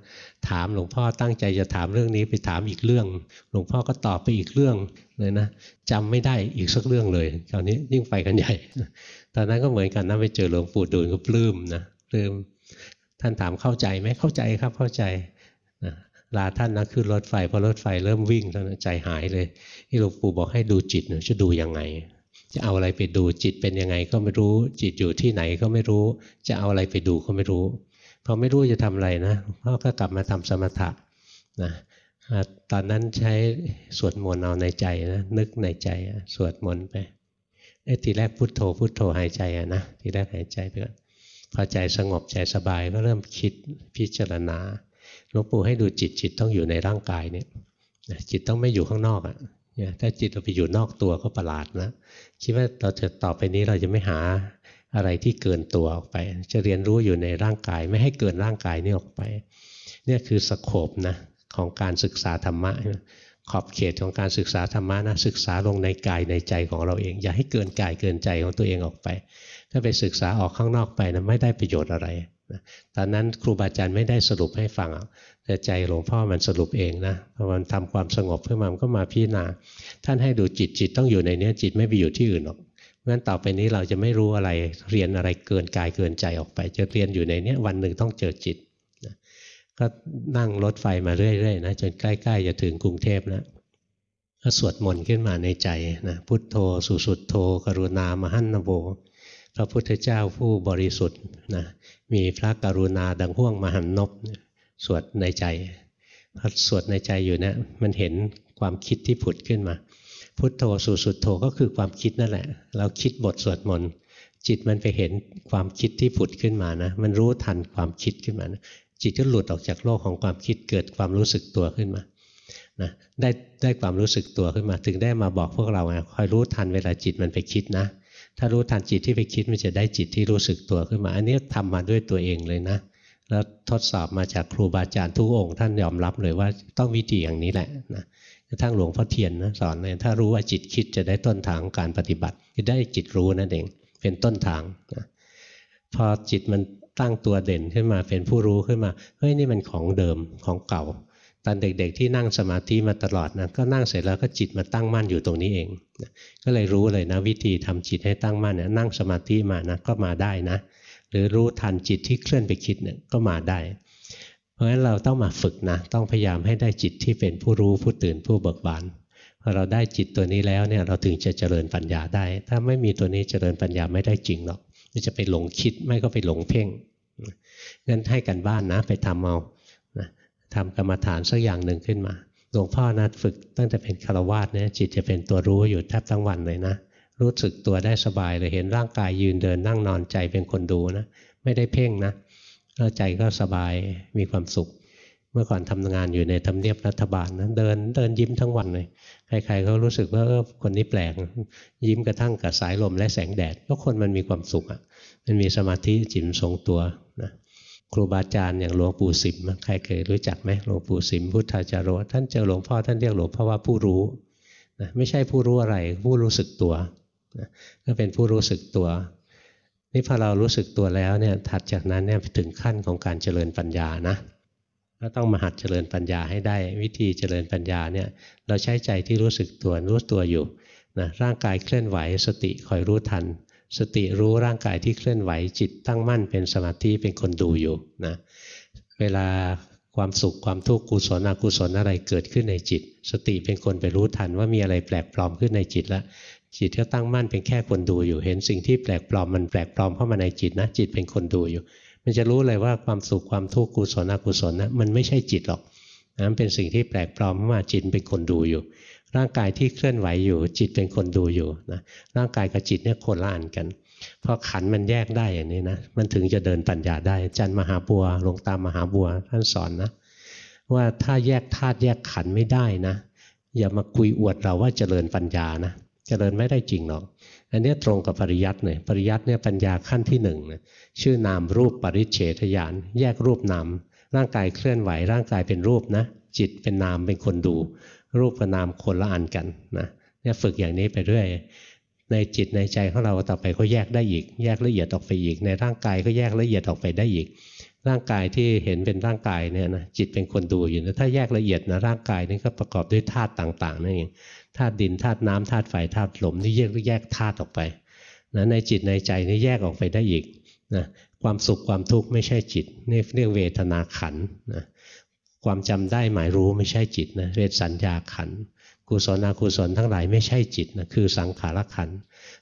ถามหลวงพ่อตั้งใจจะถามเรื่องนี้ไปถามอีกเรื่อง หลวงพ่อก็ตอบไปอีกเรื่องเลยนะจำไม่ได้อีกสักเรื่องเลยคราวนี้ยิ่งไปกันใหญ่ตอนนั้นก็เหมือนกันนะไปเจอหลวงปู่ดูลก็ปลื้มนะปลื้มท่านถามเข้าใจไหมเข้าใจครับเข้าใจลาท่านนะขึ้นรถไฟพอรถไฟเริ่มวิ่งแล้วใจหายเลยที่หลวงปู่บอกให้ดูจิตเนจะดูยังไง จะเอาอะไรไปดูจิตเป็นยังไงก็ไม่รู้ จิตอยู่ที่ไหนก็ไม่รู้ จะเอาอะไรไปดูก็ไม่รู้พอไม่รู้จะทำอะไรนะพ่อก็กลับมาทำสมถะนะตอนนั้นใช้สวดมนต์เอาในใจนะนึกในใจสวดมนต์ไปไอ้ทีแรกพุโทโธพุโทโธหายใจอะนะทีแรกหายใจไปก่อนพอใจสงบใจสบายก็เริ่มคิดพิจารณาหลวงปู่ให้ดูจิตจิตต้องอยู่ในร่างกายเนี่ยจิตต้องไม่อยู่ข้างนอกอะ ถ้าจิตเราไปอยู่นอกตัวก็ประหลาดนะคิดว่าเราจะต่อไปนี้เราจะไม่หาอะไรที่เกินตัวออกไป จะเรียนรู้อยู่ในร่างกายไม่ให้เกินร่างกายนี้ออกไป เนี่ยคือสโคบนะของการศึกษาธรรมะขอบเขตของการศึกษาธรรมะนะศึกษาลงในกายในใจของเราเอง อย่าให้เกินกายเกินใจของตัวเองออกไป ถ้าไปศึกษาออกข้างนอกไปนะไม่ได้ประโยชน์อะไรนะตอนนั้นครูบาอาจารย์ไม่ได้สรุปให้ฟัง แต่ใจหลวงพ่อมันสรุปเองนะพอมันทำความสงบขึ้นมามันก็มาพิจารณา ท่านให้ดูจิตจิตต้องอยู่ในนี้จิตไม่ไปอยู่ที่อื่นหรอกงั้นต่อไปนี้เราจะไม่รู้อะไรเรียนอะไรเกินกายเกินใจออกไป จะเรียนอยู่ในนี้วันหนึ่งต้องเจอจิตนะก็นั่งรถไฟมาเรื่อยๆนะจนใกล้ๆจะถึงกรุงเทพแล้วก็สวดมนต์ขึ้นมาในใจนะพุทโธสุสุดโธ กรุณามหันนโวพระพุทธเจ้าผู้บริสุทธิ์นะมีพระกรุณาดังห่วงมหันนบ สวดในใจพอสวดในใจอยู่เนะี่ยมันเห็นความคิดที่ผุดขึ้นมา พุทโธสุสุดโธก็คือความคิดนั่นแหละ เราคิดบทสวดมนต์จิตมันไปเห็นความคิดที่ผุดขึ้นมานะ มันรู้ทันความคิดขึ้นมานะจิตก็หลุดออกจากโลกของความคิดเกิดความรู้สึกตัวขึ้นมานะได้ได้ความรู้สึกตัวขึ้นมา ถึงได้มาบอกพวกเราไงคอยรู้ทันเวลาจิตมันไปคิดนะ ถ้ารู้ทันจิตที่ไปคิดมันจะได้จิตที่รู้สึกตัวขึ้นมา อันนี้ทำมาด้วยตัวเองเลยนะ แล้วทดสอบมาจากครูบาอาจารย์ทุกองค์ท่านยอมรับเลยว่าต้องวิธีอย่างนี้แหละนะกระทั่งหลวงพ่อเทียนนะสอนเลยถ้ารู้ว่าจิตคิดจะได้ต้นทางการปฏิบัติจะได้จิตรู้นั่นเองเป็นต้นทางนะพอจิตมันตั้งตัวเด่นขึ้นมาเป็นผู้รู้ขึ้นมาเฮ้ยนี่มันของเดิมของเก่า ตอนเด็กๆที่นั่งสมาธิมาตลอดนะก็นั่งเสร็จแล้วก็จิตมาตั้งมั่นอยู่ตรงนี้เองนะก็เลยรู้เลยนะวิธีทำจิตให้ตั้งมั่นเนี่ยนั่งสมาธิมานะก็มาได้นะ รือรู้ทันจิตที่เคลื่อนไปคิดเนี่ยก็มาได้ เพราะฉะนั้นเราต้องมาฝึกนะ ต้องพยายามให้ได้จิตที่เป็นผู้รู้ผู้ตื่นผู้เบิกบานพอเราได้จิตตัวนี้แล้วเนี่ยเราถึงจะเจริญปัญญาได้ ถ้าไม่มีตัวนี้เจริญปัญญาไม่ได้จริงหรอกมันจะไปหลงคิดไม่ก็ไปหลงเพ่งงั้นให้กันบ้านนะไปทำเอาทำกรรมฐานสักอย่างหนึ่งขึ้นมาหลวงพ่อนะฝึกตั้งแต่เป็นคารวาสเนี่ยจิตจะเป็นตัวรู้อยู่แทบทั้งวันเลยนะ รู้สึกตัวได้สบายเลยเห็นร่างกายยืนเดินนั่งนอนใจเป็นคนดูนะไม่ได้เพ่งนะแล้วใจก็สบายมีความสุข เมื่อก่อนทำงานอยู่ในทำเนียบรัฐบาลนะเดินเดินยิ้มทั้งวันเลยใครๆก็รู้สึกว่าคนนี้แปลกยิ้มกระทั่งกับสายลมและแสงแดดก็คนมันมีความสุขอะมันมีสมาธิจิตทรงตัวนะครูบาอาจารย์อย่างหลวงปู่สิมใครเคยรู้จักไหมหลวงปู่สิมพุทธาจารย์ท่านเจอหลวงพ่อท่านเรียกหลวงพ่อว่าผู้รู้นะไม่ใช่ผู้รู้อะไรผู้รู้สึกตัว นะก็เป็นผู้รู้สึกตัว นี่พอเรารู้สึกตัวแล้วเนี่ยถัดจากนั้นเนี่ยถึงขั้นของการเจริญปัญญานะก็ต้องมาหัดเจริญปัญญาให้ได้ วิธีเจริญปัญญาเนี่ยเราใช้ใจที่รู้สึกตัวรู้ตัวอยู่นะร่างกายเคลื่อนไหว สติคอยรู้ทัน สติรู้ร่างกายที่เคลื่อนไหวจิตตั้งมั่นเป็นสมาธิเป็นคนดูอยู่นะเวลาความสุขความทุกข์กุศลอกุศลอะไรเกิดขึ้นในจิต สติเป็นคนไปรู้ทันว่ามีอะไรแปลกปลอมขึ้นในจิตแล้ว จิตก็ตั้งมั่นเป็นแค่คนดูอยู่ เห็นสิ่งที่แปลกปลอมมันแปลกปลอมเข้ามาในจิตนะ จิตเป็นคนดูอยู่ มันจะรู้เลยว่าความสุขความทุกข์กุศลอกุศลนะมันไม่ใช่จิตหรอกนะเป็นสิ่งที่แปลกปลอมเข้ามาจิตเป็นคนดูอยู่ ร่างกายที่เคลื่อนไหวอยู่ จิตเป็นคนดูอยู่นะร่างกายกับจิตเนี่ยคนละอันกันพอขันมันแยกได้อย่างนี้นะมันถึงจะเดินปัญญาได้จันมหาบัวหลวงตามหาบัวท่านสอนนะว่าถ้าแยกธาตุแยกขันไม่ได้นะ อย่ามาคุยอวดเราว่าเจริญปัญญานะ เจริญไม่ได้จริงหรอก อันนี้ตรงกับปริยัติเลยปริยัติเนี่ยปัญญาขั้นที่หนึ่งนะชื่อนามรูปปริเฉทญาณแยกรูปนามร่างกายเคลื่อนไหวร่างกายเป็นรูปนะ จิตเป็นนามเป็นคนดู รูปกับนามคนละอันกันนะเนี่ยฝึกอย่างนี้ไปเรื่อยในจิตในใจของเราต่อไปก็แยกได้อีก แยกละเอียดออกไปอีก ในร่างกายก็แยกละเอียดออกไปได้อีก ร่างกายที่เห็นเป็นร่างกายเนี่ยนะจิตเป็นคนดูอยู่นะถ้าแยกละเอียดนะร่างกายนี่ก็ประกอบด้วยธาตุต่างๆนั่นเอง ธาตุดินธาตุน้ำธาตุไฟธาตุลมนี่แยกแยกธาตุออกไปนะในจิตในใจนี่แยกออกไปได้อีกนะความสุขความทุกข์ไม่ใช่จิตนี่เรียกเวทนาขันนะความจำได้หมายรู้ไม่ใช่จิตนะเรียกสัญญาขันกุศลอกุศลทั้งหลายไม่ใช่จิตนะคือสังขารขัน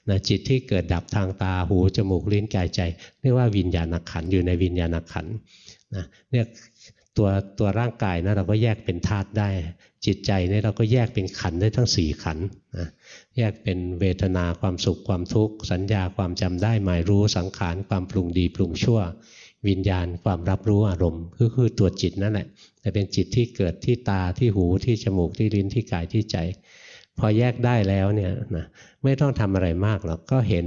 นะจิตที่เกิดดับทางตาหูจมูกลิ้นกายใจ เรียกว่าวิญญาณขันอยู่ในวิญญาณขันนะเนี่ย ตัวตัวร่างกายนะเราก็แยกเป็นธาตุได้ จิตใจนี่เราก็แยกเป็นขันได้ทั้งสี่ขันนะแยกเป็นเวทนาความสุขความทุกข์สัญญาความจำได้หมายรู้สังขารความปรุงดีปรุงชั่ว วิญญาณความรับรู้อารมณ์ก็คือตัวจิตนั่นแหละแต่เป็นจิตที่เกิดที่ตาที่หูที่จมูกที่ลิ้นที่กายที่ใจ พอแยกได้แล้วเนี่ยนะไม่ต้องทำอะไรมากหรอกก็เห็น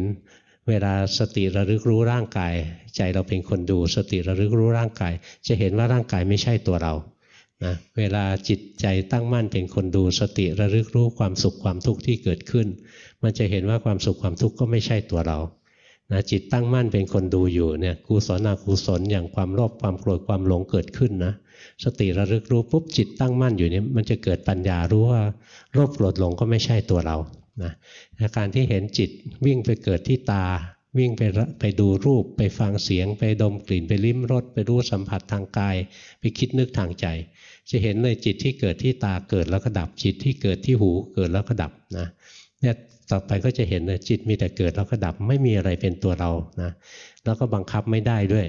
เวลาสติระลึกรู้ร่างกาย ใจเราเป็นคนดู สติระลึกรู้ร่างกาย จะเห็นว่าร่างกายไม่ใช่ตัวเรานะเวลาจิตใจตั้งมั่นเป็นคนดูสติระลึกรู้ความสุขความทุกข์ที่เกิดขึ้น มันจะเห็นว่าความสุขความทุกข์ก็ไม่ใช่ตัวเรานะจิตตั้งมั่นเป็นคนดูอยู่เนี่ยกุศลอกุศลอย่างความโลภความโกรธความหลงเกิดขึ้นนะสติระลึกรู้ปุ๊บจิตตั้งมั่นอยู่เนี่ยมันจะเกิดปัญญารู้ว่าโลภโกรธหลงก็ไม่ใช่ตัวเรา นะการที่เห็นจิตวิ่งไปเกิดที่ตา วิ่งไปไปดูรูป ไปฟังเสียง ไปดมกลิ่น ไปลิ้มรสไปรู้สัมผัสทางกาย ไปคิดนึกทางใจ จะเห็นเลยจิตที่เกิดที่ตาเกิดแล้วก็ดับจิตที่เกิดที่หูเกิดแล้วก็ดับนะเนี่ยต่อไปก็จะเห็นเลยจิตมีแต่เกิดแล้วก็ดับไม่มีอะไรเป็นตัวเรานะแล้วก็บังคับไม่ได้ด้วย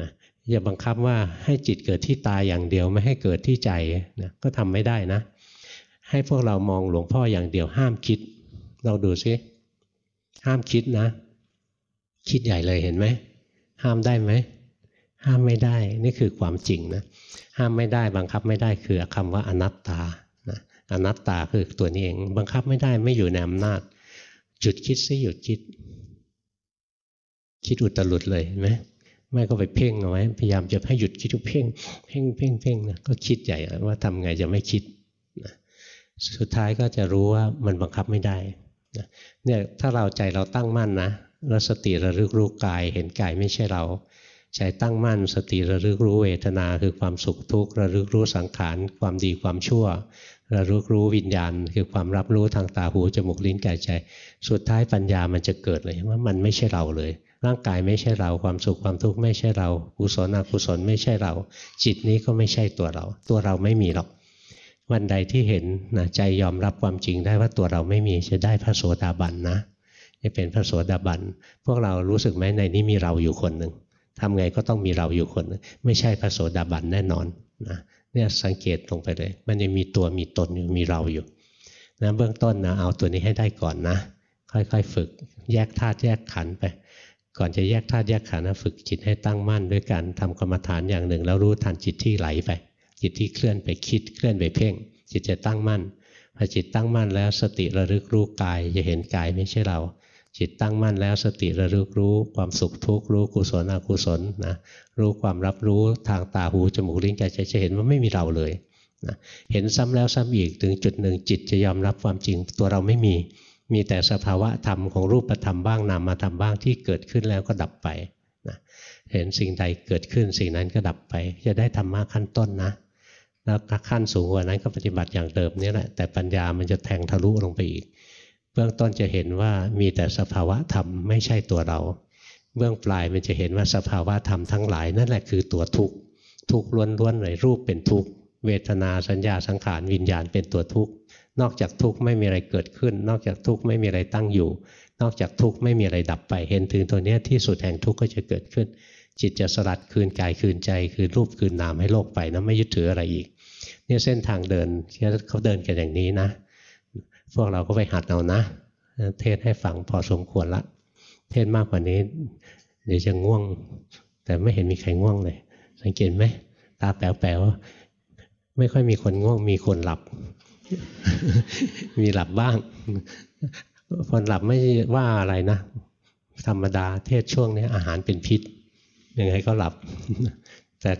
นะอย่าบังคับว่าให้จิตเกิดที่ตาอย่างเดียวไม่ให้เกิดที่ใจนะก็ทำไม่ได้นะ ให้พวกเรามองหลวงพ่ออย่างเดียวห้ามคิด เราดูซิห้ามคิดนะ คิดใหญ่เลยเห็นไหมห้ามได้ไหมห้ามไม่ได้นี่คือความจริงนะห้ามไม่ได้บังคับไม่ได้คือคำว่าอนัตตานะอนัตตาคือตัวนี้เอง บังคับไม่ได้ไม่อยู่ในอำนาจ หยุดคิดซิหยุดคิด คิดอุตรุดเลยเห็นไหมไม่ก็ไปเพ่งเอาไว้พยายามจะให้หยุดคิดทุกเพ่งเพ่งเพ่งเพ่งนะก็คิดใหญ่ว่าทำไงจะไม่คิดนะสุดท้ายก็จะรู้ว่ามันบังคับไม่ได้ เนี่ยถ้าเราใจเราตั้งมั่นนะแล้วสติระลึกรู้กายเห็นกายไม่ใช่เรา ใจตั้งมั่น สติระลึกรู้เวทนาคือความสุขทุกข์ระลึกรู้สังขารความดีความชั่ว ระลึกรู้วิญญาณ คือความรับรู้ทางตาหูจมูกลิ้นกายใจ สุดท้ายปัญญามันจะเกิดเลยว่ามันไม่ใช่เราเลย ร่างกายไม่ใช่เรา ความสุขความทุกข์ไม่ใช่เรากุศลอกุศลไม่ใช่เรา จิตนี้ก็ไม่ใช่ตัวเรา ตัวเราไม่มีหรอก วันใดที่เห็นนะใจยอมรับความจริงได้ว่าตัวเราไม่มีจะได้พระโสดาบันนะจะเป็นพระโสดาบันพวกเรารู้สึกไหมในนี้มีเราอยู่คนหนึ่งทำไงก็ต้องมีเราอยู่คนนึงไม่ใช่พระโสดาบันแน่นอนนะเนี่ยสังเกตลงไปเลย มันยังมีตัวมีตนอยู่มีเราอยู่นะเบื้องต้นนะเอาตัวนี้ให้ได้ก่อนนะ ค่อยๆฝึกแยกธาตุแยกขันไป ก่อนจะแยกธาตุแยกขันนะฝึกจิตให้ตั้งมั่น ด้วยการทำกรรมฐานอย่างหนึ่ง แล้วรู้ทันจิตที่ไหลไป จิตที่เคลื่อนไปคิดเคลื่อนไปเพ่ง จิตจะตั้งมั่นพอจิตตั้งมั่นแล้วสติระลึกรู้กายจะเห็นกายไม่ใช่เรา จิตตั้งมั่นแล้วสติระลึกรู้ความสุขทุกข์รู้กุศลอกุศลนะรู้ความรับรู้ทางตาหูจมูกลิ้นกายใจจะเห็นว่าไม่มีเราเลยนะเห็นซ้ำแล้วซ้ำอีกถึงจุดหนึ่งจิตจะยอมรับความจริงตัวเราไม่มี มีแต่สภาวะธรรมของรูปธรรมบ้างนามธรรมบ้างที่เกิดขึ้นแล้วก็ดับไปนะเห็นสิ่งใดเกิดขึ้นสิ่งนั้นก็ดับไป จะได้ธรรมะขั้นต้นนะ แล้วขั้นสูงกว่านั้นก็ปฏิบัติอย่างเดิมนี่แหละแต่ปัญญามันจะแทงทะลุลงไปอีก เบื้องต้นจะเห็นว่ามีแต่สภาวะธรรมไม่ใช่ตัวเรา เบื้องปลายมันจะเห็นว่าสภาวะธรรมทั้งหลายนั่นแหละคือตัวทุกข์ทุกข์ล้วนๆเลยรูปเป็นทุกข์เวทนาสัญญาสังขารวิญญาณเป็นตัวทุกข์นอกจากทุกข์ไม่มีอะไรเกิดขึ้น นอกจากทุกข์ไม่มีอะไรตั้งอยู่ นอกจากทุกข์ไม่มีอะไรดับไป เห็นถึงตัวนี้ที่สุดแห่งทุกข์ก็จะเกิดขึ้น จิตจะสลัดคืนกายคืนใจ คืนรูปคืนนามให้โลกไปนะไม่ยึดถืออะไรอีก เนี่ยเส้นทางเดินที่เขาเดินกันอย่างนี้นะ พวกเราก็ไปหัดเอานะ เทศให้ฟังพอสมควรละ เทศมากกว่านี้ เดี๋ยวจะง่วง แต่ไม่เห็นมีใครง่วงเลย สังเกตไหมตาแป๋วๆไม่ค่อยมีคนง่วง มีคนหลับ มีหลับบ้าง คนหลับไม่ว่าอะไรนะ ธรรมดาเทศช่วงนี้อาหารเป็นพิษยังไงก็หลับ แต่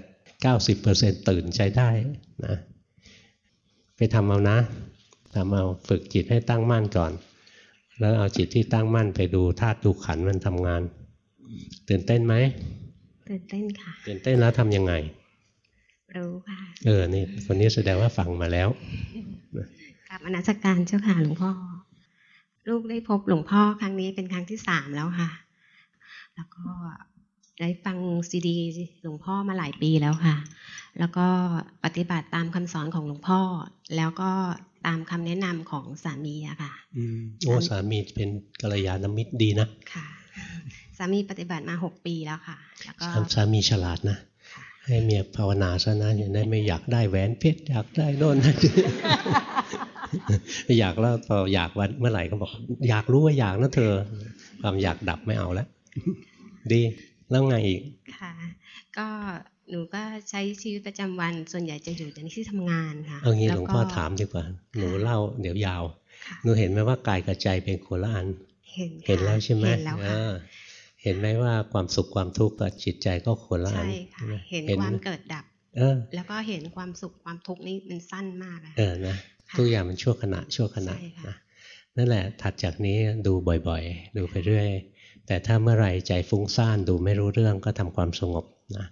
เก้าสิบเปอร์เซ็นตื่นใช้ได้นะ ไปทำเอานะทำเอาฝึกจิตให้ตั้งมั่นก่อน แล้วเอาจิตที่ตั้งมั่นไปดูธาตุดูขันมันทำงาน ตื่นเต้นไหมตื่นเต้นค่ะตื่นเต้นแล้วทำยังไงรู้ค่ะเออนี่คนนี้แสดงว่าฟังมาแล้วกลับมานัสการเจ้าค่ะหลวงพ่อ ลูกได้พบหลวงพ่อครั้งนี้เป็นครั้งที่สามแล้วค่ะ แล้วก็ได้ฟังซีดีหลวงพ่อมาหลายปีแล้วค่ะ แล้วก็ปฏิบัติตามคำสอนของหลวงพ่อ แล้วก็ตามคำแนะนำของสามีอะค่ะอืมโอ้สามีเป็นกัลยาณมิตรดีนะค่ะ สามีปฏิบัติมาหกปีแล้วค่ะ แล้วก็สามีฉลาดนะให้เมียภาวนาซะนะอย่างนั้นไม่อยากได้แหวนเพชรอยากได้โน่นนั่นอยากแล้วพออยากวันเมื่อไหร่ก็บอก อยากรู้ว่าอยากนะเธอ ความอยากดับไม่เอาแล้วดีแล้วไงอีกค่ะ ก็ หนูก็ใช้ชีวิตประจำวัน ส่วนใหญ่จะอยู่ในที่ทำงานค่ะเอางี้หแวลวงก็พ่อถามดีกว่า หนูเล่าเดี๋ยวยาวค่ะหนูเห็นไหมว่ากายกับใจเป็นคนละอัน เห็นเห็นแล้วใช่ไหมเห็นแล้วค่ะอ่าเห็นไหมว่าความสุขความทุกข์กับจิตใจก็คนละอัใช่นค่ะไหมเห็นไหความเกิดดับเออแล้วก็เห็นความสุขความทุกข์นี่มันสั้นมากอะเออนะค่ะทุกอย่างมันชั่วขณะชั่วขณะใช่ค่ะนะนั่นแหละถัดจากนี้ดูบ่อยๆ ดูไปเรื่อย แต่ถ้าเมื่อไหร่ใจฟุ้งซ่านดูไม่รู้เรื่องก็ทำความสงบนะ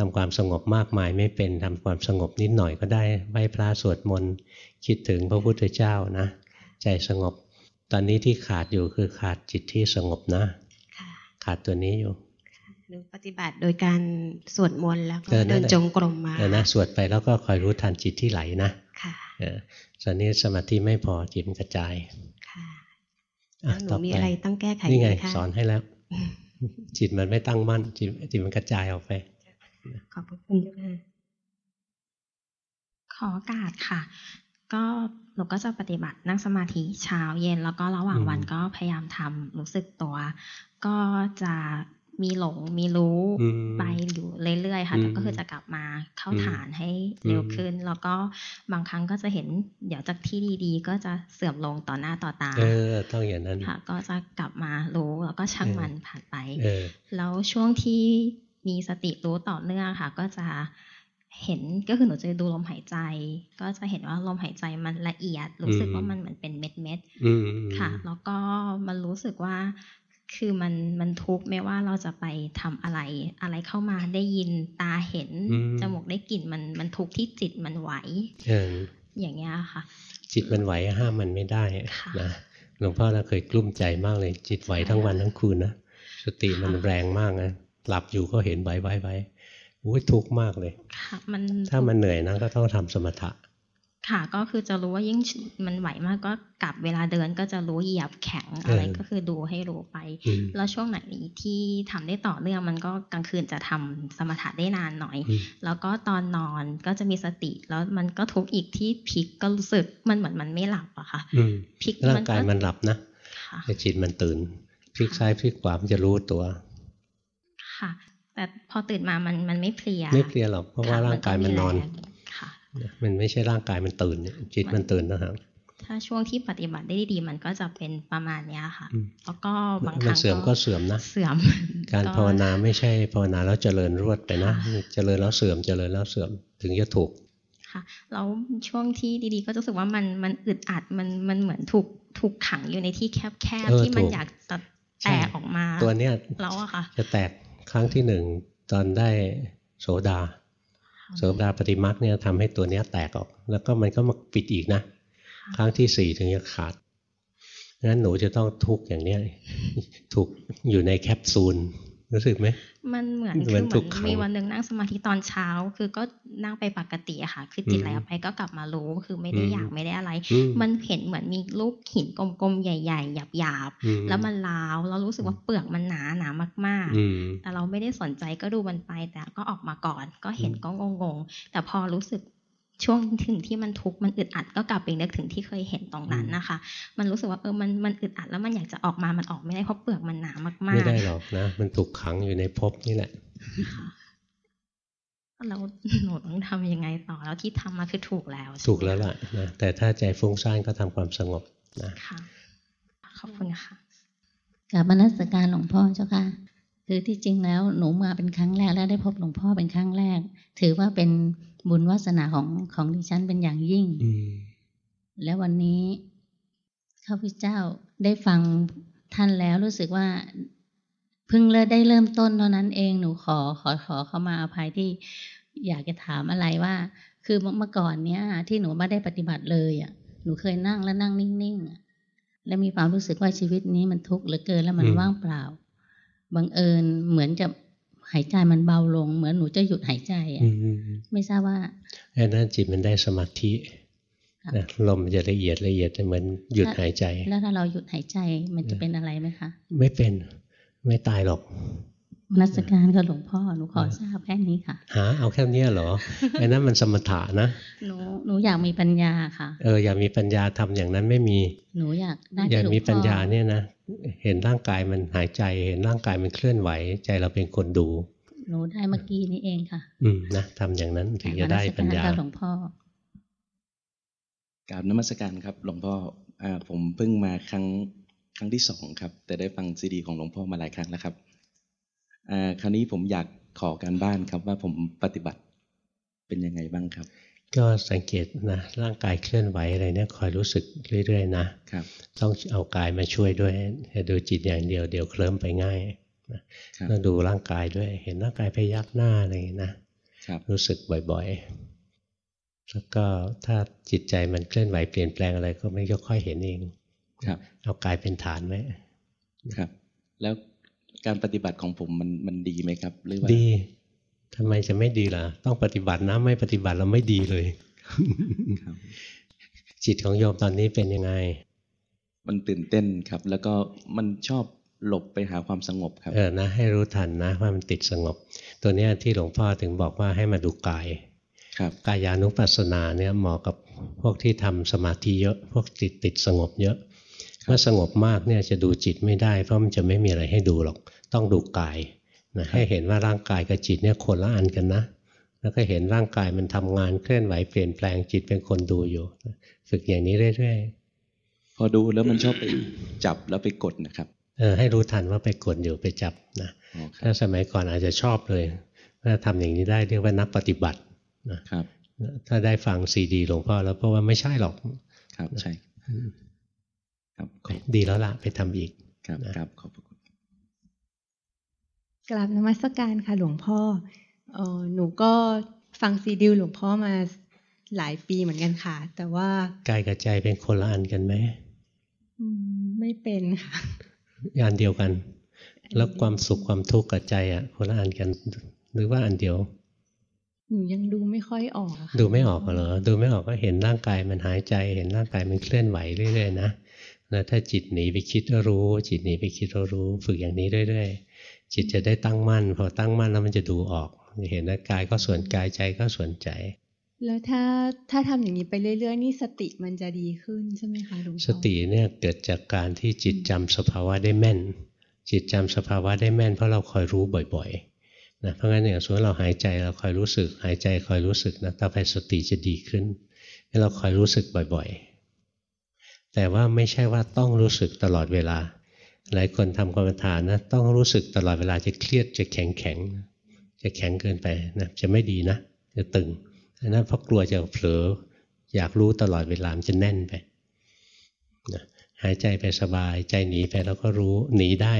ทำความสงบมากมายไม่เป็นทำความสงบนิดหน่อยก็ได้ไหว้พระสวดมนต์คิดถึงพระพุทธเจ้านะ ใจสงบ ตอนนี้ที่ขาดอยู่คือขาดจิตที่สงบนะค่ะขาดตัวนี้อยู่หนูปฏิบัติโดยการสวดมนต์แล้วก็เออนั่เดินนแหละจงกรมมาเออนะสวดไปแล้วก็คอยรู้ทันจิตที่ไหลนะค่ะเออตอนนี้สมาธิไม่พอจิตมันกระจายค่ะอะแล้วหนูต่อมีไปอะไรต้องแก้ไขนี่ไงหมคะสอนให้แล้ว จิตมันไม่ตั้งมั่นจิตจิตมันกระจายออกไป ขอบพระคุณเจ้าค่ะขอโอกาสค่ะ ก็หนูก็จะปฏิบัตินั่งสมาธิเช้าเย็น แล้วก็ระหว่างอืมวันก็พยายามทำรู้สึกตัว ก็จะมีหลงมีรู้อืมไปอยู่เรื่อยๆค่ะอืมแต่ก็คือจะกลับมาเข้าอืมฐานให้เร็วอืมขึ้น แล้วก็บางครั้งก็จะเห็นเดี๋ยวจากที่ดีๆ ก็จะเสื่อมลงต่อหน้าต่อตาเออต้องอย่างนั้นค่ะ ก็จะกลับมารู้แล้วก็ช่างเออมันผ่านไปเออแล้วช่วงที่ มีสติรู้ต่อเนื่องค่ะ ก็จะเห็นก็คือหนูจะดูลมหายใจ ก็จะเห็นว่าลมหายใจมันละเอียด รู้สึกอืมว่ามันเหมือนเป็นเม็ดเม็ดๆอืมค่ะ แล้วก็มันรู้สึกว่าคือมันมันทุกข์ไม่ว่าเราจะไปทำอะไร อะไรเข้ามาได้ยินตาเห็นอืมจมูกได้กลิ่นมันมันทุกข์ที่จิตมันไหวเอออย่างเงี้ยค่ะ จิตมันไหวห้ามมันไม่ได้ค่ะนะหลวงพ่อเราเคยกลุ้มใจมากเลย จิตไหวทั้งวันทั้งคืนนะสติมันค่ะแรงมากนะ หลับอยู่ก็เห็นไหวไหวไหวอุ้ยทุกข์มากเลย ค่ะ มันถ้ามันเหนื่อยนะก็ต้องทำสมถะ ค่ะก็คือจะรู้ว่ายิ่งมันไหวมากก็กลับเวลาเดินก็จะรู้เหยียบแข็งอะไรเออก็คือดูให้รู้ไปอืมแล้วช่วงไหนที่ทำได้ต่อเนื่องมันก็กลางคืนจะทำสมถะได้นานหน่อยอืมแล้วก็ตอนนอนก็จะมีสติ แล้วมันก็ทุกข์อีกที่พลิกก็รู้สึกมันเหมือนมันไม่หลับอะค่ะอืมพลิกร่างกายมันหลับนะค่ะแต่จิตมันตื่นพลิกซ้ายพลิกขวามันจะรู้ตัว ค่ะ แต่พอตื่นมามันมันไม่เพลีย ไม่เพลียหรอกเพราะว่าค่ร่างกายมันนอนแรงค่ะมันไม่ใช่ร่างกายมันตื่นเนี่ยจิตมันตื่นนะครับถ้าช่วงที่ปฏิบัติได้ดีๆมันก็จะเป็นประมาณเนี้ยค่ะอืมแล้วก็บางคมัรั้นงเสื่อมก็เสื่อมนะ เสื่อม การก็ภาวนาไม่ใช่ภาวนาแล้วเจริญรวดไปนะค่ะเจริญแล้วเสื่อม เจริญแล้วเสื่อมถึงจะถูก ค่ะ แล้วช่วงที่ดีๆ ก็จะรู้สึกว่ามันมันอึดอัด มันมันเหมือนถูกถูกขังอยู่ในที่แคบเออๆที่มันถูกอยากจะใช่แตกออกมา ตัวเนี้ยแล้วอะค่ะ จะแตก ครั้งที่หนึ่งตอนได้โสดา โสดาปฏิมาคเนี่ยทำให้ตัวเนี้ยแตกออก แล้วก็มันก็มาปิดอีกนะ ครั้งที่สี่ถึงจะขาดงั้นหนูจะต้องทุกข์อย่างเนี้ยถูกอยู่ในแคปซูล รู้สึกไหมมันเหมือนเหคือมือนเหถูมือกนขังมีวันหนึ่งนั่งสมาธิตอนเช้า คือก็นั่งไปปกติอะค่ะ คือจิตอืมไหลออกไปก็กลับมารู้คือไม่ได้อืมอยากไม่ได้อะไรอืมมันเห็นเหมือนมีลูกหินกลมๆใหญ่ๆหยาบอืๆแล้วมันล้าวเรารู้สึกว่าเปลือกมันหนาหนามากอืมๆแต่เราไม่ได้สนใจก็ดูมันไปแต่ก็ออกมาก่อน ก็เห็นอืมก็งงๆแต่พอรู้สึก ช่วงถึงที่มันทุกข์มันอึดอัดก็กลับไปนึกถึงที่เคยเห็นตรงนั้นนะคะ มันรู้สึกว่าเออมันมันอึดอัดแล้วมันอยากจะออกมามันออกไม่ได้เพราะเปลือกมันหนามากๆ ไม่ได้หรอกนะ มันถูกขังอยู่ในภพนี่แหละค่ะแล้วหนูต้องทำยังไงต่อแล้วที่ทำมาคือถูกแล้วใช่ไหมถูกแล้วล่ะนะแต่ถ้าใจฟุ้งซ่านก็ทำความสงบนะค่ะขอบคุณค่ะกับมนัสการหลวงพ่อเจ้าค่ะคือที่จริงแล้วหนูมาเป็นครั้งแรกและได้พบหลวงพ่อเป็นครั้งแรก ถือว่าเป็น บุญวาสนาของของดิฉันเป็นอย่างยิ่งอืมและวันนี้ข้าพเจ้าได้ฟังท่านแล้วรู้สึกว่าเพิ่งเริ่มได้เริ่มต้นเท่านั้นเองหนูขอขอขอเข้ามาอภัยที่อยากจะถามอะไรว่า คือเมื่อก่อนเนี้ย ที่หนูไม่ได้ปฏิบัติเลยอะหนูเคยนั่งแล้วนั่งนิ่งๆอะและมีความรู้สึกว่าชีวิตนี้มันทุกข์เหลือเกินแล้วมันว่างเปล่าบังเอิญเหมือนจะ หายใจมันเบาลง เหมือนหนูจะหยุดหายใจอะอืมอืมอืมไม่ทราบว่าไอ้นั่นจิตมันได้สมาธิค่ะนะลมมันจะละเอียดละเอียดเหมือนหยุดหายใจ แล้วถ้าเราหยุดหายใจมันจะเป็นอะไรไหมคะ ไม่เป็นไม่ตายหรอกนมัสการกับหลวงพ่อหนูขอทราบแค่นี้ค่ะหาเอาแค่เนี้ยเหรอไอ้นั้นมันสมถะนะหนูหนูอยากมีปัญญาค่ะ เอออย่ามีปัญญาทำอย่างนั้นไม่มี หนูอยากได้อย่าที่หลวงมีพ่อปัญญาเนี่ยนะ เห็นร่างกายมันหายใจ เห็นร่างกายมันเคลื่อนไหว ใจเราเป็นคนดูหนูได้เมื่อกี้นี้เองค่ะ อืมนะทำอย่างนั้นถึงจะได้ปัญญานมัสการกับหลวงพ่อกราบนมัสการครับ หลวงพ่ออ่าผมเพิ่งมาครั้งครั้งที่สองครับ แต่ได้ฟังซีดีของหลวงพ่อมาหลายครั้งแล้วครับอ่าคราวนี้ผมอยากขอการบ้านครับว่าผมปฏิบัติเป็นยังไงบ้างครับ ก็สังเกตนะร่างกายเคลื่อนไหวอะไรเนี่ยคอยรู้สึกเรื่อย ๆ นะครับ ต้องเอากายมาช่วยด้วยอย่าดูจิตอย่างเดียวเดี๋ยวเคลิ้มไปง่ายครับต้องดูร่างกายด้วย เห็นร่างกายพยักหน้าอะไรอย่างนี้นะครับรู้สึกบ่อยๆ แล้วก็ถ้าจิตใจมันเคลื่อนไหวเปลี่ยนแปลงอะไรก็ไม่ค่อยเห็นเองครับ เอากายเป็นฐานไว้ครับ แล้วการปฏิบัติของผมมันมันดีไหมครับ หรือว่าดี ทำไมจะไม่ดีล่ะ ต้องปฏิบัตินะไม่ปฏิบัติเราไม่ดีเลยครับจิตของโยมตอนนี้เป็นยังไง มันตื่นเต้นครับ แล้วก็มันชอบหลบไปหาความสงบครับเออนะ ให้รู้ทันนะว่ามันติดสงบ ตัวเนี้ยที่หลวงพ่อถึงบอกว่าให้มาดูกายครับกายานุปัสสนาเนี่ยเหมาะกับพวกที่ทำสมาธิเยอะ พวกติดติดสงบเยอะเมื่อสงบมากเนี่ยจะดูจิตไม่ได้ เพราะมันจะไม่มีอะไรให้ดูหรอก ต้องดูกาย นะให้เห็นว่าร่างกายกับจิตเนี่ยคนละอันกันนะ แล้วก็เห็นร่างกายมันทำงานเคลื่อนไหวเปลี่ยนแปลงจิตเป็นคนดูอยู่ ฝึกอย่างนี้เรื่อยพอดูแล้วมันชอบไปจับแล้วไปกดนะครับๆเออให้รู้ทันว่าไปกดอยู่ไปจับนะอ๋อครัถ้าบสมัยก่อนอาจจะชอบเลยถ้าทำอย่างนี้ได้เรียกว่านักปฏิบัตินะครับ ถ้าได้ฟังซีดีหลวงพ่อแล้วเพราะว่าไม่ใช่หรอกครับใช่ครับขอบดีแล้วล่ะไปทำอีกครับนะครับขอบพระคุณ กราบนมัสการค่ะหลวงพ่อเออหนูก็ฟังซีดีหลวงพ่อมาหลายปีเหมือนกันค่ะ แต่ว่ากายกับใจเป็นคนละอันกันไหมอืมไม่เป็นค่ะอันเดียวกัน แล้วความสุขความทุกข์กับใจอะ คนละอันกัน หรือว่าอันเดียวหนูยังดูไม่ค่อยออกอะค่ะดูไม่ออกเหรอ ดูไม่ออกก็เห็นร่างกายมันหายใจ เห็นร่างกายมันเคลื่อนไหวเรื่อยๆนะแล้วถ้าจิตหนีไปคิดก็รู้ จิตหนีไปคิดก็รู้ ฝึกอย่างนี้เรื่อยๆ จิตจะได้ตั้งมั่น พอตั้งมั่นแล้วมันจะดูออกเห็นว่ากายก็ส่วนกายใจก็ส่วนใจ แล้วถ้าถ้าทำอย่างนี้ไปเรื่อย ๆ นี่สติมันจะดีขึ้นใช่ไหมคะหลวงพ่อสติเนี่ยเกิดจากการที่จิตจำสภาวะได้แม่น จิตจำสภาวะได้แม่น เพราะเราคอยรู้บ่อยๆนะเพราะงั้นอย่างสมมติเราหายใจเราคอยรู้สึก หายใจคอยรู้สึกนะต่อไปสติจะดีขึ้นให้เราคอยรู้สึกบ่อยแต่ว่าไม่ใช่ว่าต้องรู้สึกตลอดเวลา หลายคนทำกรรมฐานนะต้องรู้สึกตลอดเวลาจะเครียดจะแข็งแข็งจะแข็งเกินไปนะจะไม่ดีนะจะตึงอันนั้นเพราะกลัวจะเผลออยากรู้ตลอดเวลามันจะแน่นไปนะหายใจไปสบายใจหนีไปแล้วก็รู้หนีได้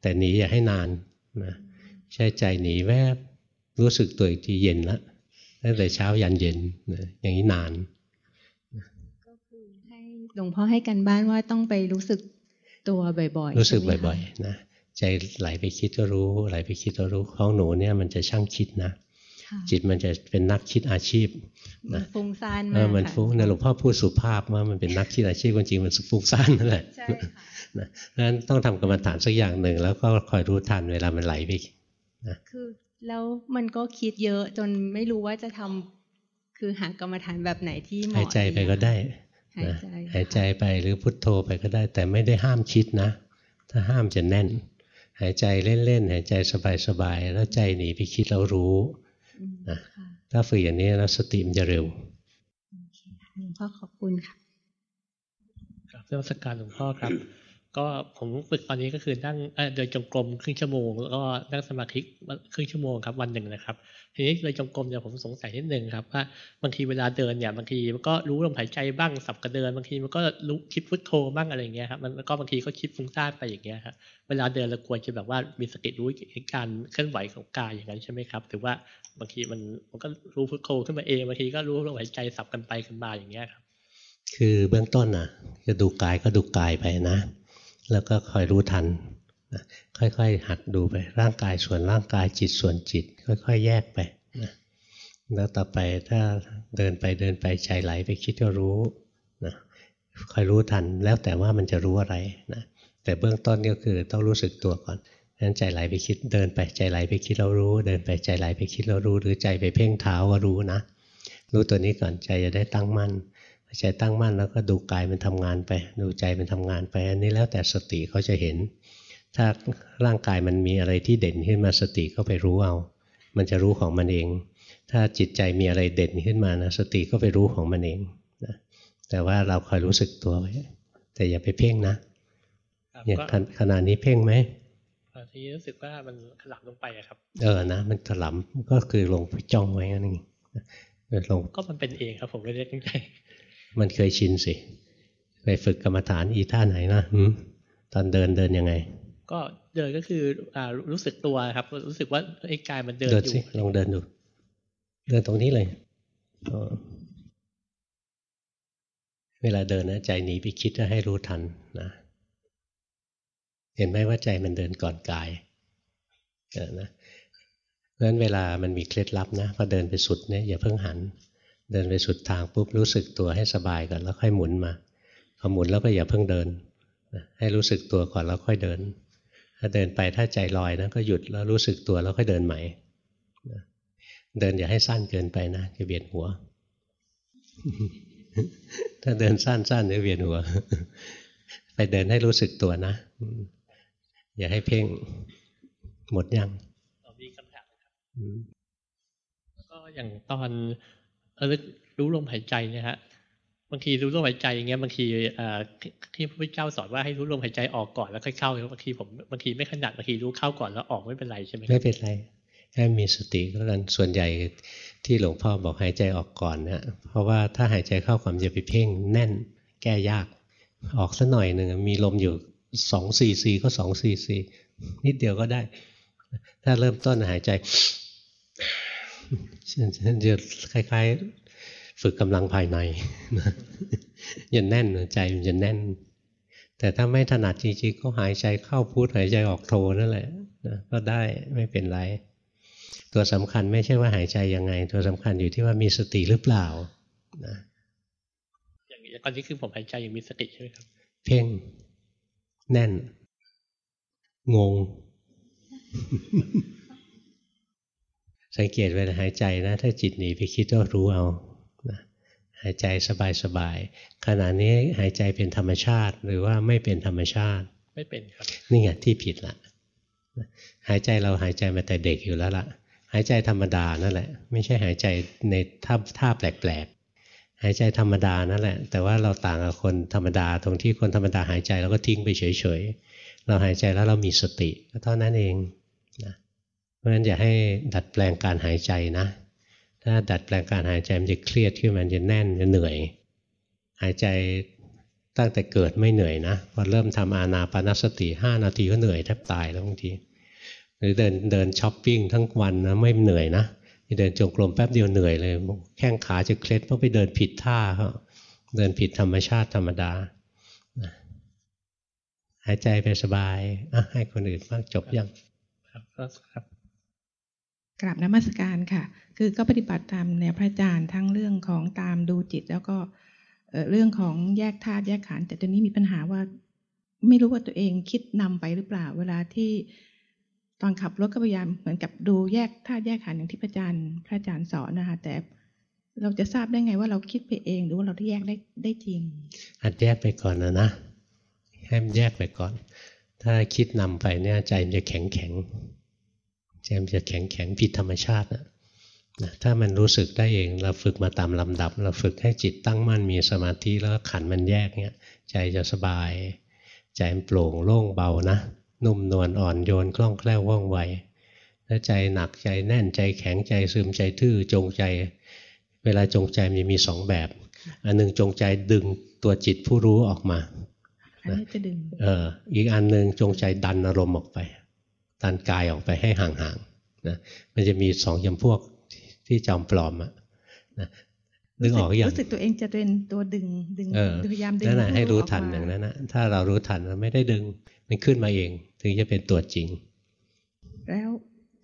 แต่หนีอย่าให้นานนะใช่ใจหนีแวบรู้สึกตัวอีกทีเย็นละตั้งแต่เช้ายันเย็นนะอย่างนี้นานก็คือให้หลวงพ่อให้กันบ้านว่าต้องไปรู้สึก ตัวบ่อยๆ รู้สึกใช่ไหมคะบ่อยๆนะใจไหลไปคิดก็รู้ไหลไปคิดก็รู้ของหนูเนี่ยมันจะช่างคิดนะค่ะจิตมันจะเป็นนักคิดอาชีพมันฟุ้งซ่านเอมากอมันค่ะฟุ้งเนี่ยหลวงพ่อพูดสุภาพว่ามันเป็นนักคิดอาชีพจริงๆมันฟุ้งซ่านนั่นแหละใช่ค่ะนะนั้นต้องทำกรรมฐานสักอย่างหนึ่ง แล้วก็คอยรู้ทันเวลามันไหลไปคือแล้วมันก็คิดเยอะจนไม่รู้ว่าจะทำคือหากรรมฐานแบบไหนที่เหมาะหายใจไปก็ได้ หายนะใจหายใจไปหรือพุทโธไปก็ได้ แต่ไม่ได้ห้ามคิดนะ ถ้าห้ามจะแน่น หายใจเล่นๆหายใจสบายๆแล้วใจหนีไปคิดแล้วรู้อืมนะค่ะถ้าฝึกอย่างนี้แล้วสติมันจะเร็วโอเคค่ะหลวงพ่อขอบคุณค่ะครับเรื่องสการหลวงพ่อครับ ก็ผมฝึกตอนนี้ก็คือนั่งเดินจงกรมครึ่งชั่วโมงแล้วก็นั่งสมาธิครึ่งชั่วโมงครับวันหนึ่งนะครับ ทีนี้เดินจงกรมเนี่ยผมสงสัยนิดนึงครับว่าบางทีเวลาเดินเนี่ยบางทีมันก็รู้ลมหายใจบ้างสับกระเดิน บางทีมันก็รู้คิดพุทโธบ้างอะไรเงี้ยครับมันก็บางทีก็คิดฟุ้งซ่านไปอย่างเงี้ยครับเวลาเดินเราควรจะแบบว่ามีสติรู้การเคลื่อนไหวของกายอย่างนั้นใช่ไหมครับถือว่าบางทีมันมันก็รู้พุทโธขึ้นมาเองบางทีก็รู้ลมหายใจสับกันไปกันมาอย่างเงี้ยครับคือเบื้องต้นนะจะดูกายก็ดูกายไปนะ แล้วก็คอยรู้ทัน ค่อยๆ หัดดูไป ร่างกายส่วนร่างกายจิตส่วนจิต ค่อยๆ แยกไปนะแล้วต่อไปถ้าเดินไปเดินไปใจไหลไปคิดก็รู้นะคอยรู้ทันแล้วแต่ว่ามันจะรู้อะไรนะแต่เบื้องต้นก็คือต้องรู้สึกตัวก่อนนั้นใจไหลไปคิดเดินไปใจไหลไปคิดเรารู้ เดินไปใจไหลไปคิดเรารู้ หรือใจไปเพ่งเท้าก็รู้นะ รู้ตัวนี้ก่อนใจจะได้ตั้งมั่น ใจตั้งมั่นแล้วก็ดูกายมันทำงานไป ดูใจมันทำงานไป อันนี้แล้วแต่สติเขาจะเห็น ถ้าร่างกายมันมีอะไรที่เด่นขึ้นมาสติก็ไปรู้เอา มันจะรู้ของมันเอง ถ้าจิตใจมีอะไรเด่นขึ้นมานะสติก็ไปรู้ของมันเองนะแต่ว่าเราคอยรู้สึกตัวไว้แต่อย่าไปเพ่งนะครับอย่างก็ขณขณะนี้เพ่งไหมบางทีรู้สึกว่ามันขลับลงไปอะครับ เออนะมันถลำก็คือลงไปจ้องไว้นั่นเองเออลงก็มันเป็นเองครับ ผมไม่ได้ตั้งใจ มันเคยชินสิ ไปฝึกกรรมฐานอีท่าไหนนะหืมตอนเดินเดินยังไง ก็เดินก็คืออ่ารู้สึกตัวครับ รู้สึกว่าไอ้กายมันเดินเดินอยู่สิลองเดินดู เดินตรงนี้เลยเออเวลาเดินนะใจหนีไปคิดจะให้รู้ทันนะเห็นไหมว่าใจมันเดินก่อนกายเออนะเพราะฉะนั้นเวลามันมีเคล็ดลับนะพอเดินไปสุดเนี่ยอย่าเพิ่งหัน เดินไปสุดทางปุ๊บรู้สึกตัวให้สบายก่อนแล้วค่อยหมุนมาพอหมุนแล้วก็อย่าเพิ่งเดินให้รู้สึกตัวก่อนแล้วค่อยเดิน ถ้าเดินไปถ้าใจลอยนะก็หยุดแล้วรู้สึกตัวแล้วค่อยเดินใหม่เดินอย่าให้สั้นเกินไปนะจะเวียนหัว ถ้าเดินสั้นๆจะเวียนหัว ไปเดินให้รู้สึกตัวนะ อย่าให้เพ่งหมดยังมีคำถามครับอืมก็อย่างตอน ระลึกรู้ลมหายใจเนี่ยฮะบางทีรู้ลมหายใจอย่างเงี้ยบางทีอ่าที่พระพุทธเจ้าสอนว่าให้รู้ลมหายใจออกก่อนแล้วค่อยเข้าบางทีผมบางทีไม่ขนาดบางทีรู้เข้าก่อนแล้วออกไม่เป็นไรใช่ไหมไม่เป็นไรแค่มีสติก็แล้วกันส่วนใหญ่ที่หลวงพ่อบอกหายใจออกก่อนเนี่ยเพราะว่าถ้าหายใจเข้าความจะไปเพ่งแน่นแก้ยากออกสัหน่อยหนึ่งมีลมอยู่สองสี่สี่ก็สองสี่สี่นิดเดียวก็ได้ ถ้าเริ่มต้นหายใจ จะคล้ายๆ ฝึกกำลังภายในอย่าแน่นใจมันจะแน่น แต่ถ้าไม่ถนัดจริงๆก็หายใจเข้าพูดหายใจออกโทนั่นแหละนะก็ได้ไม่เป็นไร ตัวสำคัญไม่ใช่ว่าหายใจยังไง ตัวสำคัญอยู่ที่ว่ามีสติหรือเปล่านะอย่างนี้ตอนนี้คือผมหายใจอย่างมีสติใช่ไหมครับ เพ่งแน่น งง สังเกตเวลาหายใจนะ ถ้าจิตหนีไปคิดก็รู้เอานะหายใจสบายๆขณะนี้หายใจเป็นธรรมชาติหรือว่าไม่เป็นธรรมชาติ ไม่เป็นครับนี่ไงที่ผิดละหายใจเราหายใจมาแต่เด็กอยู่แล้วละหายใจธรรมดานั่นแหละ ไม่ใช่หายใจในท่าท่าแปลกหายใจธรรมดานั่นแหละ แต่ว่าเราต่างกับคนธรรมดาตรงที่คนธรรมดาหายใจแล้วก็ทิ้งไปเฉยๆเราหายใจแล้วเรามีสติก็เท่านั้นเองนะเพ ราะฉะนั้นอย่าให้ดัดแปลงการหายใจนะ ถ้าดัดแปลงการหายใจมันจะเครียดขึ้นมันจะแน่นจะเหนื่อย หายใจตั้งแต่เกิดไม่เหนื่อยนะ พอเริ่มทำอานาปานสติห้านาทีก็เหนื่อยแทบตายแล้วบางที หรือเดินเดินช้อปปิ้งทั้งวันนะไม่เหนื่อยนะเดินจงกรมแป๊บเดียวเหนื่อยเลย แข้งขาจะเคล็ดเพราะไปเดินผิดท่าเดินผิดธรรมชาติธรรมดา หายใจไปสบายอะให้คนอื่นบ้างจบยัง ครับครับ กราบนมัสการค่ะ คือก็ปฏิบัติตามแนวพระอาจารย์ทั้งเรื่องของตามดูจิต แล้วก็เรื่องของแยกธาตุแยกขันธ์แต่ตอนนี้มีปัญหาว่า ไม่รู้ว่าตัวเองคิดนำไปหรือเปล่า เวลาที่ตอนขับรถก็พยายามเหมือนกับดูแยกธาตุแยกขันธ์อย่างที่พระอาจารย์พระอาจารย์สอนนะคะแต่เราจะทราบได้ไงว่าเราคิดไปเองหรือว่าเราได้แยกได้ได้จริงหัดแยกไปก่อนนะนะให้มันแยกไปก่อน ถ้าคิดนำไปเนี่ยใจมันจะแข็งแข็ง ใจมันจะแข็งแข็งผิดธรรมชาตินะนะถ้ามันรู้สึกได้เองเราฝึกมาตามลำดับ เราฝึกให้จิตตั้งมั่นมีสมาธิแล้วก็ขันมันแยกเนี่ยใจจะสบาย ใจมันโปร่งโล่งเบานะ นุ่มนวลอ่อนโยนคล่องแคล่วว่องไวถ้าใจหนักใจแน่นใจแข็งใจซึมใจทื่อจงใจ เวลาจงใจมันมีสองแบบ อันหนึ่งจงใจดึงตัวจิตผู้รู้ออกมาอันนี้จะดึงเอออีกอันหนึ่งจงใจดันอารมณ์ออกไป ดันกายออกไปให้ห่างๆนะมันจะมีสองจำพวกที่จอมปลอมอะนะนึกออกอย่างรู้สึกตัวเองจะเป็นตัวดึงดึงเออพยายามดึงนั่นแหละให้รู้ทันกมอย่างนั้นนะถ้าเรารู้ทันเราไม่ได้ดึงมันขึ้นมาเอง ถึงจะเป็นตัวจริง แล้ว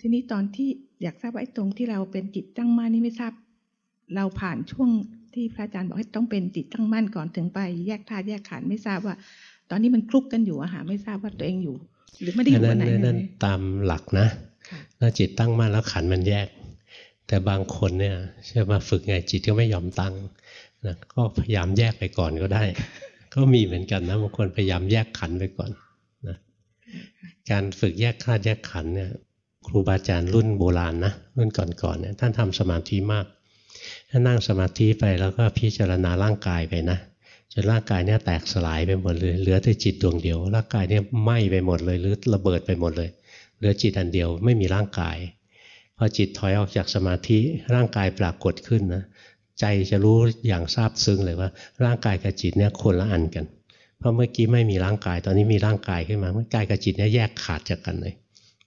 ทีนี้ตอนที่อยากทราบว่าไอ้ตรงที่เราเป็นจิตตั้งมั่นนี่ไม่ทราบ เราผ่านช่วงที่พระอาจารย์บอกให้ต้องเป็นจิตตั้งมั่นก่อนถึงไป แยกธาตุแยกขันธ์ไม่ทราบว่า ตอนนี้มันคลุกกันอยู่อะค่ะไม่ทราบว่าตัวเองอยู่ หรือไม่ได้ออันยู่นั้อันนไหนเลนั่นยตามหลักนะค่ะถ้าจิตตั้งมั่นแล้วขันธ์มันแยก แต่บางคนเนี่ยจะมาฝึกไงจิตก็ไม่ยอมตั้งนะก็พยายามแยกไปก่อนก็ได้ ก็มีเหมือนกันนะบางคนพยายามแยกขันธ์ไปก่อนนะการฝึกแยกธาตุแยกขันธ์เนี่ยครูบาอาจารย์รุ่นโบราณนะรุ่นก่อนๆเนี่ยท่านทำสมาธิมากท่านนั่งสมาธิไปแล้วก็พิจารณาร่างกายไปนะ จนร่างกายเนี่ยแตกสลายไปหมดเลย เหลือแต่จิตดวงเดียว ร่างกายเนี่ยไหม้ไปหมดเลย หรือระเบิดไปหมดเลย เหลือจิตอันเดียวไม่มีร่างกาย พอจิตถอยออกจากสมาธิร่างกายปรากฏขึ้นนะใจจะรู้อย่างซาบซึ้งเลยว่า ร่างกายกับจิตเนี่ยคนละอันกัน เพราะเมื่อกี้ไม่มีร่างกาย ตอนนี้มีร่างกายขึ้นมาเมื่อกายกับจิตเนี่ยแยกขาดจากกันเลย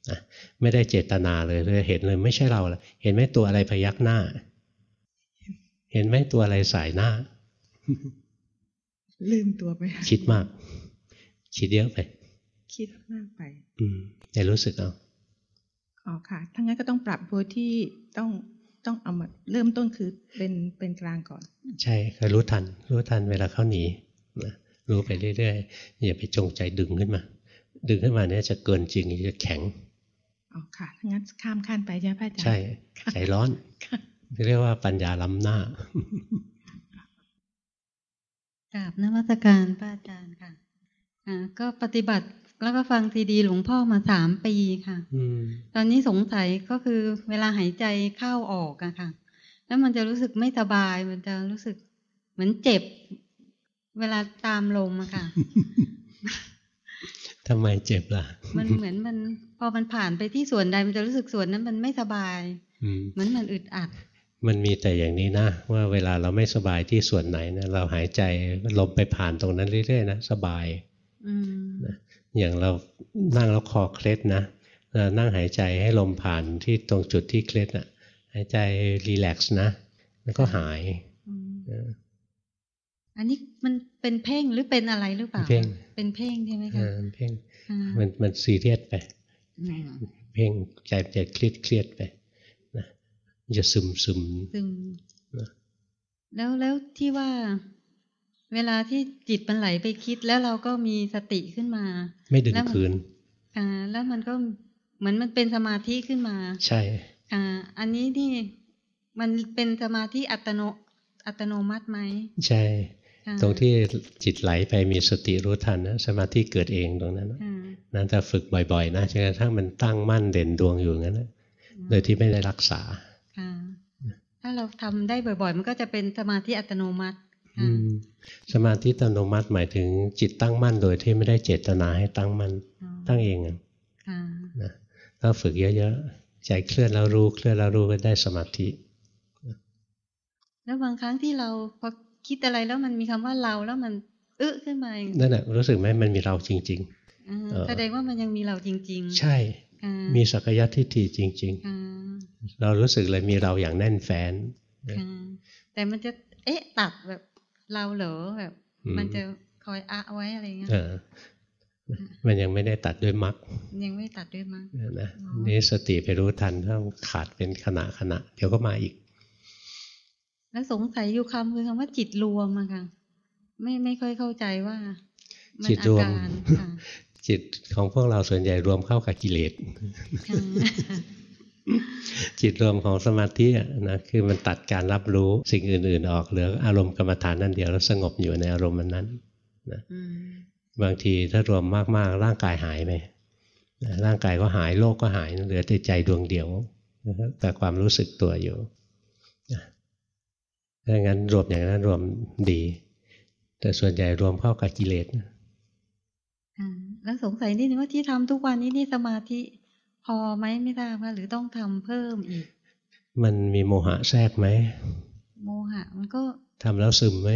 นะไม่ได้เจตนาเลยเลยเห็นเลยไม่ใช่เราเลยเห็นไหมตัวอะไรพยักหน้า เห็นไหมตัวอะไรสายหน้า ลืมตัวไป คิดมาก คิดเยอะไป คิดมากไป อืมแต่รู้สึกเอาอ๋อค่ะถ้างั้นก็ต้องปรับโดยที่ต้องต้องเอามาเริ่มต้นคือเป็นเป็นกลางก่อน ใช่เคยรู้ทัน รู้ทันเวลาเขาหนีนะรู้ไปเรื่อยๆอย่าไปจงใจดึงขึ้นมา ดึงขึ้นมาเนี่ยจะเกินจริงจะแข็งอ๋อค่ะถ้างั้นข้ามขั้นไปใช่ไหมพระอาจารย์ใช่ค่ะใจร้อนค่ะเรียกว่าปัญญาล้ำหน้า กราบนมัสการพระอาจารย์ค่ะอ่าก็ปฏิบัติแล้วก็ฟังซีดีหลวงพ่อมาสามปีค่ะอืมตอนนี้สงสัยก็คือเวลาหายใจเข้าออกอะค่ะ แล้วมันจะรู้สึกไม่สบาย มันจะรู้สึกเหมือนเจ็บ เวลาตามลมอะค่ะทำไมเจ็บล่ะ มันเหมือนมันพอมันผ่านไปที่ส่วนใดมันจะรู้สึกส่วนนั้นมันไม่สบายอืมเหมือนมันอึดอัด มันมีแต่อย่างนี้นะ ว่าเวลาเราไม่สบายที่ส่วนไหนนะเราหายใจลมไปผ่านตรงนั้นเรื่อยๆนะสบายอืมอย่างเรานั่งแล้วคอเคล็ดนะเรานั่งหายใจให้ลมผ่านที่ตรงจุดที่เคล็ดน่ะ หายใจรีแลกซ์นะแล้วก็หายอืมเอออันนี้มันเป็นเพ่งหรือเป็นอะไรหรือเปล่าเพ่งเป็นเพ่งใช่ไหมเอคะอเพ่งอ่ามันมันซีเรียสไปอืมเพ่งใจจะเครียดเครียดไปนะมัน จะซึมซึมซึมนะแล้วแล้วที่ว่า เวลาที่จิตมันไหลไปคิด แล้วเราก็มีสติขึ้นมา ไม่ดึงแล้วมันคืน อ่า แล้วมันก็เหมือนมันเป็นสมาธิขึ้นมา ใช่ อ่า อันนี้นี่มันเป็นสมาธิอัตโนอัตโนมัติไหมใช่อ่าตรงที่จิตไหลไปมีสติรู้ทันนะสมาธิเกิดเองตรงนั้นนะอ่านั่นถ้าฝึกบ่อยๆ นะจนกระทั่งมันตั้งมั่นเด่นดวงอยู่งั้นนะโดยที่ไม่ได้รักษาค่ะถ้า เราทำได้บ่อย ๆ มันก็จะเป็นสมาธิอัตโนมัติอืมสมาธิอัตโนมัติหมายถึงจิตตั้งมั่นโดยที่ไม่ได้เจตนาให้ตั้งมั่นอ๋อตั้งเองอะค่ะนะถ้าฝึกเยอะๆใจเคลื่อนแล้วรู้เคลื่อนแล้วรู้ก็ได้สมาธิ แล้วบางครั้งที่เราพอคิดอะไรแล้วมันมีคำว่าเราแล้วมันอึขึ้นมาอย่างนั่นแหละรู้สึกไหมมันมีเราจริงอ่าเออแสดงว่ามันยังมีเราจริงๆๆใช่ค่ะมีสักยะทิฏฐิจริงค่ะๆ เรารู้สึกเลยมีเราอย่างแน่นแฟ้นค่ะแต่มันจะ เอ๊ะตัดแบบเราเหรอแบบอืมมันจะคอยอะไว้อะไรเงี้ยเออมันยังไม่ได้ตัดด้วยมรรคยังไม่ตัดด้วยมั้งนะอ๋อนี่สติไปรู้ทันต้องขาดเป็นขณะขณะ เดี๋ยวก็มาอีก แล้วสงสัยอยู่คำคือคำว่าจิตรวมอะค่ะ ไม่ไม่ค่อยเข้าใจว่ามันจิตอารวมการค่ะจิตของพวกเราส่วนใหญ่รวมเข้ากับกิเลสค่ะ จิตรวมของสมาธิอะนะคือมันตัดการรับรู้สิ่งอื่น ๆ ออกเหลืออารมณ์กรรมฐานนั่นเดียวแล้วสงบอยู่ในอารมณ์นั้นอืมบางทีถ้ารวมมาก ๆ ร่างกายหายไปนะร่างกายก็หายโลกก็หายเหลือแต่ใจดวงเดียวนะครับแต่ความรู้สึกตัวอยู่นะดังนั้นรวมอย่างนั้นรวมดี แต่ส่วนใหญ่รวมเข้ากับกิเลสค่ะแล้วสงสัยนิดนึงว่าที่ทำทุกวันนี้นี่สมาธิ พอไหมไม่ทราบว่าหรือต้องทำเพิ่มอีก มันมีโมหะแทรกไหมโมหะมันก็ทำแล้วซึมไหม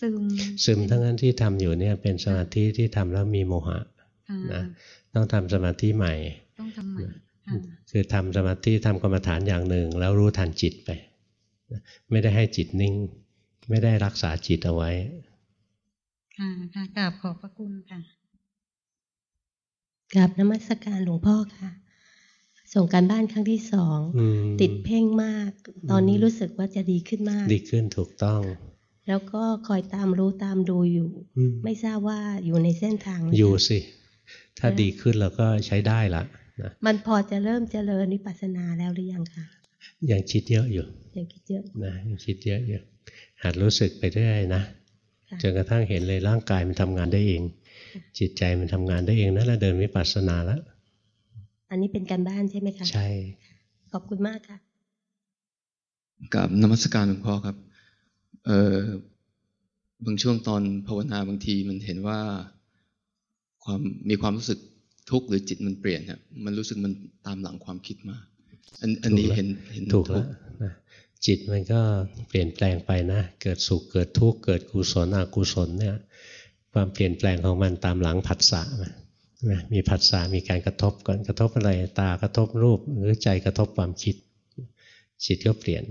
ซึมซึมทั้งนั้นที่ทำอยู่เนี่ยเป็นสมาธิที่ทำแล้วมีโมหะค่ะนะต้องทำสมาธิใหม่ต้องทำใหม่ค่ะคือทำสมาธิทำกรรมฐานอย่างหนึ่ง แล้วรู้ทันจิตไปนะไม่ได้ให้จิตนิ่ง ไม่ได้รักษาจิตเอาไว้ ค่ะค่ะกราบขอบพระคุณค่ะกราบนมัสการหลวงพ่อค่ะ ส่งการบ้านครั้งที่สองอืมติดเพ่งมาก ตอนนี้รู้สึกว่าจะดีขึ้นมาก ดีขึ้นถูกต้อง แล้วก็คอยตามรู้ตามดูอยู่อืมไม่ทราบว่าอยู่ในเส้นทางไหมคะอยู่สิ ถ้าดีขึ้นแล้วก็ใช้ได้ละนะมันพอจะเริ่มเจริญวิปัสสนาแล้วหรือยังคะยังคิดเยอะอยู่ยังคิดเยอะนะยังคิดเยอะอยู่หัดรู้สึกไปเรื่อยนะค่ะจนกระทั่งเห็นเลยร่างกายมันทำงานได้เอง จิตใจมันทำงานได้เองนั่นแหละเดินวิปัสสนาแล้ว อันนี้เป็นการบ้านใช่ไหมคะ ใช่ ขอบคุณมากค่ะกับนมัสการหลวงพ่อครับ เออบางช่วงตอนภาวนาบางทีมันเห็นว่าความมีความรู้สึกทุกข์หรือจิตมันเปลี่ยนครับมันรู้สึกมันตามหลังความคิดมา อันอันนี้ถูกแล้วเห็นเห็นถูกแล้วนะจิตมันก็เปลี่ยนแปลงไปนะ เกิดสุขเกิดทุกข์เกิดกุศลอกุศลเนี่ย ความเปลี่ยนแปลงของมันตามหลังผัสสะนะนะ มีผัสสะมีการกระทบก่อนกระทบอะไรตากระทบรูป หรือใจกระทบความคิดจิตก็เปลี่ยน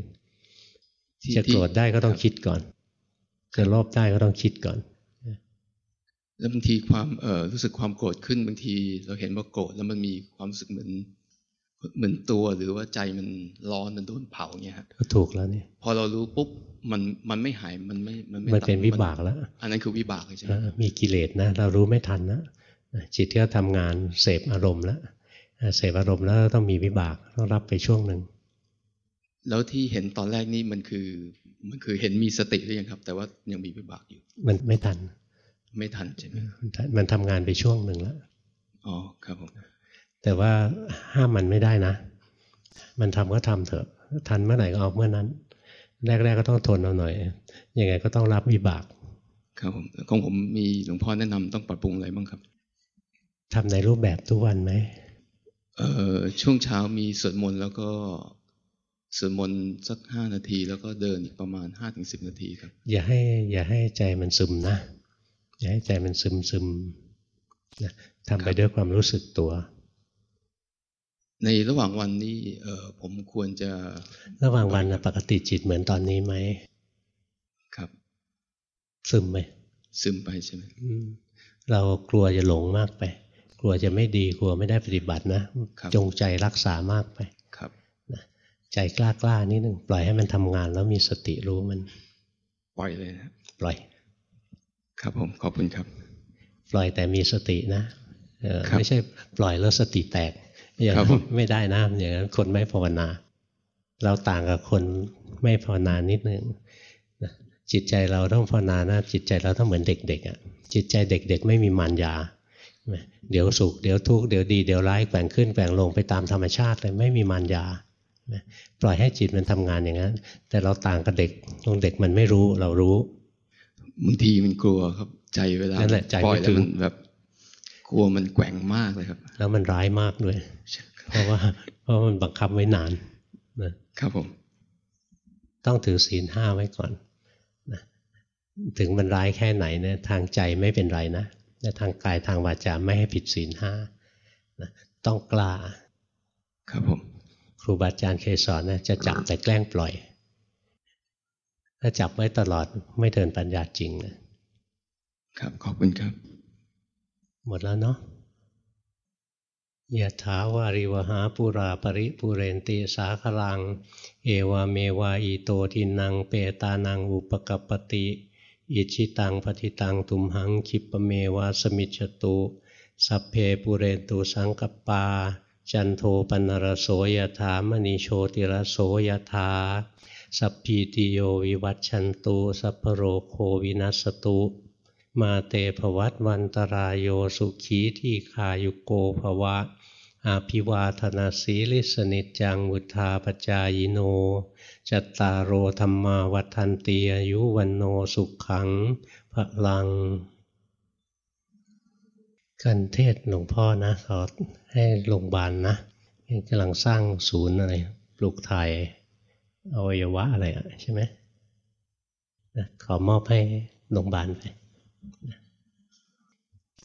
ที่จะโกรธได้ก็ต้องรับคิดก่อนจะโลภได้ก็ต้องคิดก่อนแล้วบางทีความเออรู้สึกความโกรธขึ้นบางที เราเห็นว่าโกรธแล้วมันมีความรู้สึกเหมือนเหมือนตัวหรือว่าใจมันร้อนมันโดนเผาเงี้ยฮะก็ถูกแล้วนี่พอเรารู้ปุ๊บมันมันไม่หายมันไม่มันไม่มันเป็นตัดวิบากแล้ว อันนั้นคือวิบากใช่ไหมเออมีกิเลสนะเรารู้ไม่ทันนะ จิตก็ทำงานเสพอารมณ์แล้วเสพอารมณ์แล้วต้องมีวิบากต้องรับไปช่วงหนึ่งแล้วที่เห็นตอนแรกนี่มันคือ มันคือเห็นมีสติหรือยังครับ แต่ว่ายังมีวิบากอยู่ มันไม่ทัน ไม่ทันใช่ไหมมันทำงานไปช่วงหนึ่งแล้วอ๋อครับผมแต่ว่าห้ามมันไม่ได้นะ มันทำก็ทำเถอะ ทันเมื่อไหร่ก็เอาเมื่อนั้น แรกๆก็ต้องทนเอาหน่อยยังไงก็ต้องรับวิบาก ครับผมของผมมีหลวงพ่อแนะนำต้องปรับปรุงอะไรบ้างครับ ทำในรูปแบบทุกวันไหมเอ่อช่วงเช้ามีสวดมนต์แล้วก็สวดมนต์สักห้านาที แล้วก็เดินอีกประมาณห้าถึงสิบนาทีครับ อย่าให้ อย่าให้ใจมันซึมนะ อย่าให้ใจมันซึมซึมนะทำไปด้วยความรู้สึกตัว ในระหว่างวันนี้เอ่อผมควรจะ ระหว่างวันนะปกติจิตเหมือนตอนนี้ไหมครับ ซึมไหมซึมไปใช่ไหมอืมเรากลัวจะหลงมากไป กลัวจะไม่ดีกลัวไม่ได้ปฏิบัตินะ จงใจรักษามากไปครับนะใจกล้ากล้านิดหนึ่งปล่อยให้มันทำงานแล้วมีสติรู้มัน ปล่อยเลยนะครับปล่อย ครับผมขอบคุณครับ ปล่อยแต่มีสตินะเออครับไม่ใช่ปล่อยแล้วสติแตกอย่างครับนั้นผมไม่ได้นะอย่างนั้นคนไม่ภาวนา เราต่างกับคนไม่ภาวนานิดหนึ่งนะจิตใจเราต้องภาวนานะจิตใจเราต้องเหมือนเด็กๆอะจิตใจเด็ก ๆ ไม่มีมารยา เดี๋ยวสุขเดี๋ยวทุกข์เดี๋ยวดีเดี๋ยวร้ายแกว่งขึ้นแกว่งลงไปตามธรรมชาติเลยไม่มีมารยาปล่อยให้จิตมันทำงานอย่างนั้น แต่เราต่างกับเด็กตรงเด็กมันไม่รู้เรารู้บางทีมันกลัวครับใจเวลานั่นแหละใจปล่อยไม่แล้ถึวงมันแบบกลัวมันแกว่งมากเลยครับ แล้วมันร้ายมากด้วย เพราะว่าเพราะมันบังคับไว้นานนะครับผม ต้องถือศีลห้าไว้ก่อนนะถึงมันร้ายแค่ไหนเนี่ยทางใจไม่เป็นไรนะแต่ ทางกายทางวาจาไม่ให้ผิดศีลห้านะต้องกล้า ครับผม ครูบาอาจารย์เคยสอนนะจะจับแต่แกล้งปล่อย ถ้าจับไว้ตลอดไม่เดินปัญญาจริงนะครับขอบคุณครับ หมดแล้วเนาะยะถาวาริวหาปุราปริปุเรนติสาคลัง เอวาเมวาอีโตทินังเปตานังอุปกปปติ อิชิตังปฏิตังตุมหังคิปเมวาสมิจจตุสัพเพปุเรตุสังกปา จันโทปนรโสยถามณีโชติรโสยถาสัพพีติโยวิวัตชันตุสัพพโรโควินัสตุ มาเตภวัตวันตรายโยสุขีที่คายุโกภวะ อาภิวาธนาสีลิสนิจจังวุธาปจายโน จัตตารโอธรรมาวัฏันตีอายุวันโนสุขขังพลังกันเทศหลวงพ่อนะขอให้โรงพยาบาลนะกำลังสร้างศูนย์อะไรปลูกถ่ายอวัยวะอะไรอะใช่ไหมนะขอมอบให้โรงพยาบาลไป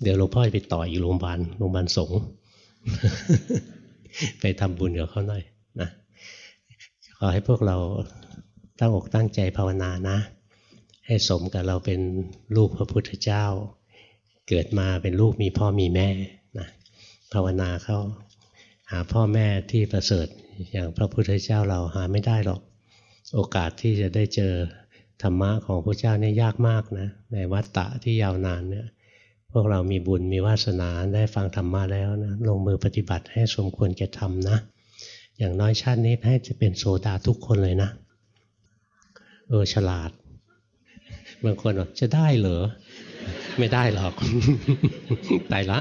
เดี๋ยวหลวงพ่อจะไปต่ออีกโรงพยาบาลโรงพยาบาลสงฆ์ไปทำบุญกับเขาหน่อย ขอให้พวกเราตั้งอกตั้งใจภาวนานะ ให้สมกับเราเป็นลูกพระพุทธเจ้า เกิดมาเป็นลูกมีพ่อมีแม่นะภาวนาเข้าหาพ่อแม่ที่ประเสริฐอย่างพระพุทธเจ้าเราหาไม่ได้หรอก โอกาสที่จะได้เจอธรรมะของพระเจ้าเนี่ยยากมากนะในวัฏฏะที่ยาวนานเนี่ยพวกเรามีบุญมีวาสนาได้ฟังธรรมะแล้วนะลงมือปฏิบัติให้สมควรแก่ธรรมนะ อย่างน้อยชาตินี้ให้จะเป็นโสดาทุกคนเลยนะ เออฉลาด บางคนบอกจะได้เหรอ ไม่ได้หรอกตายละ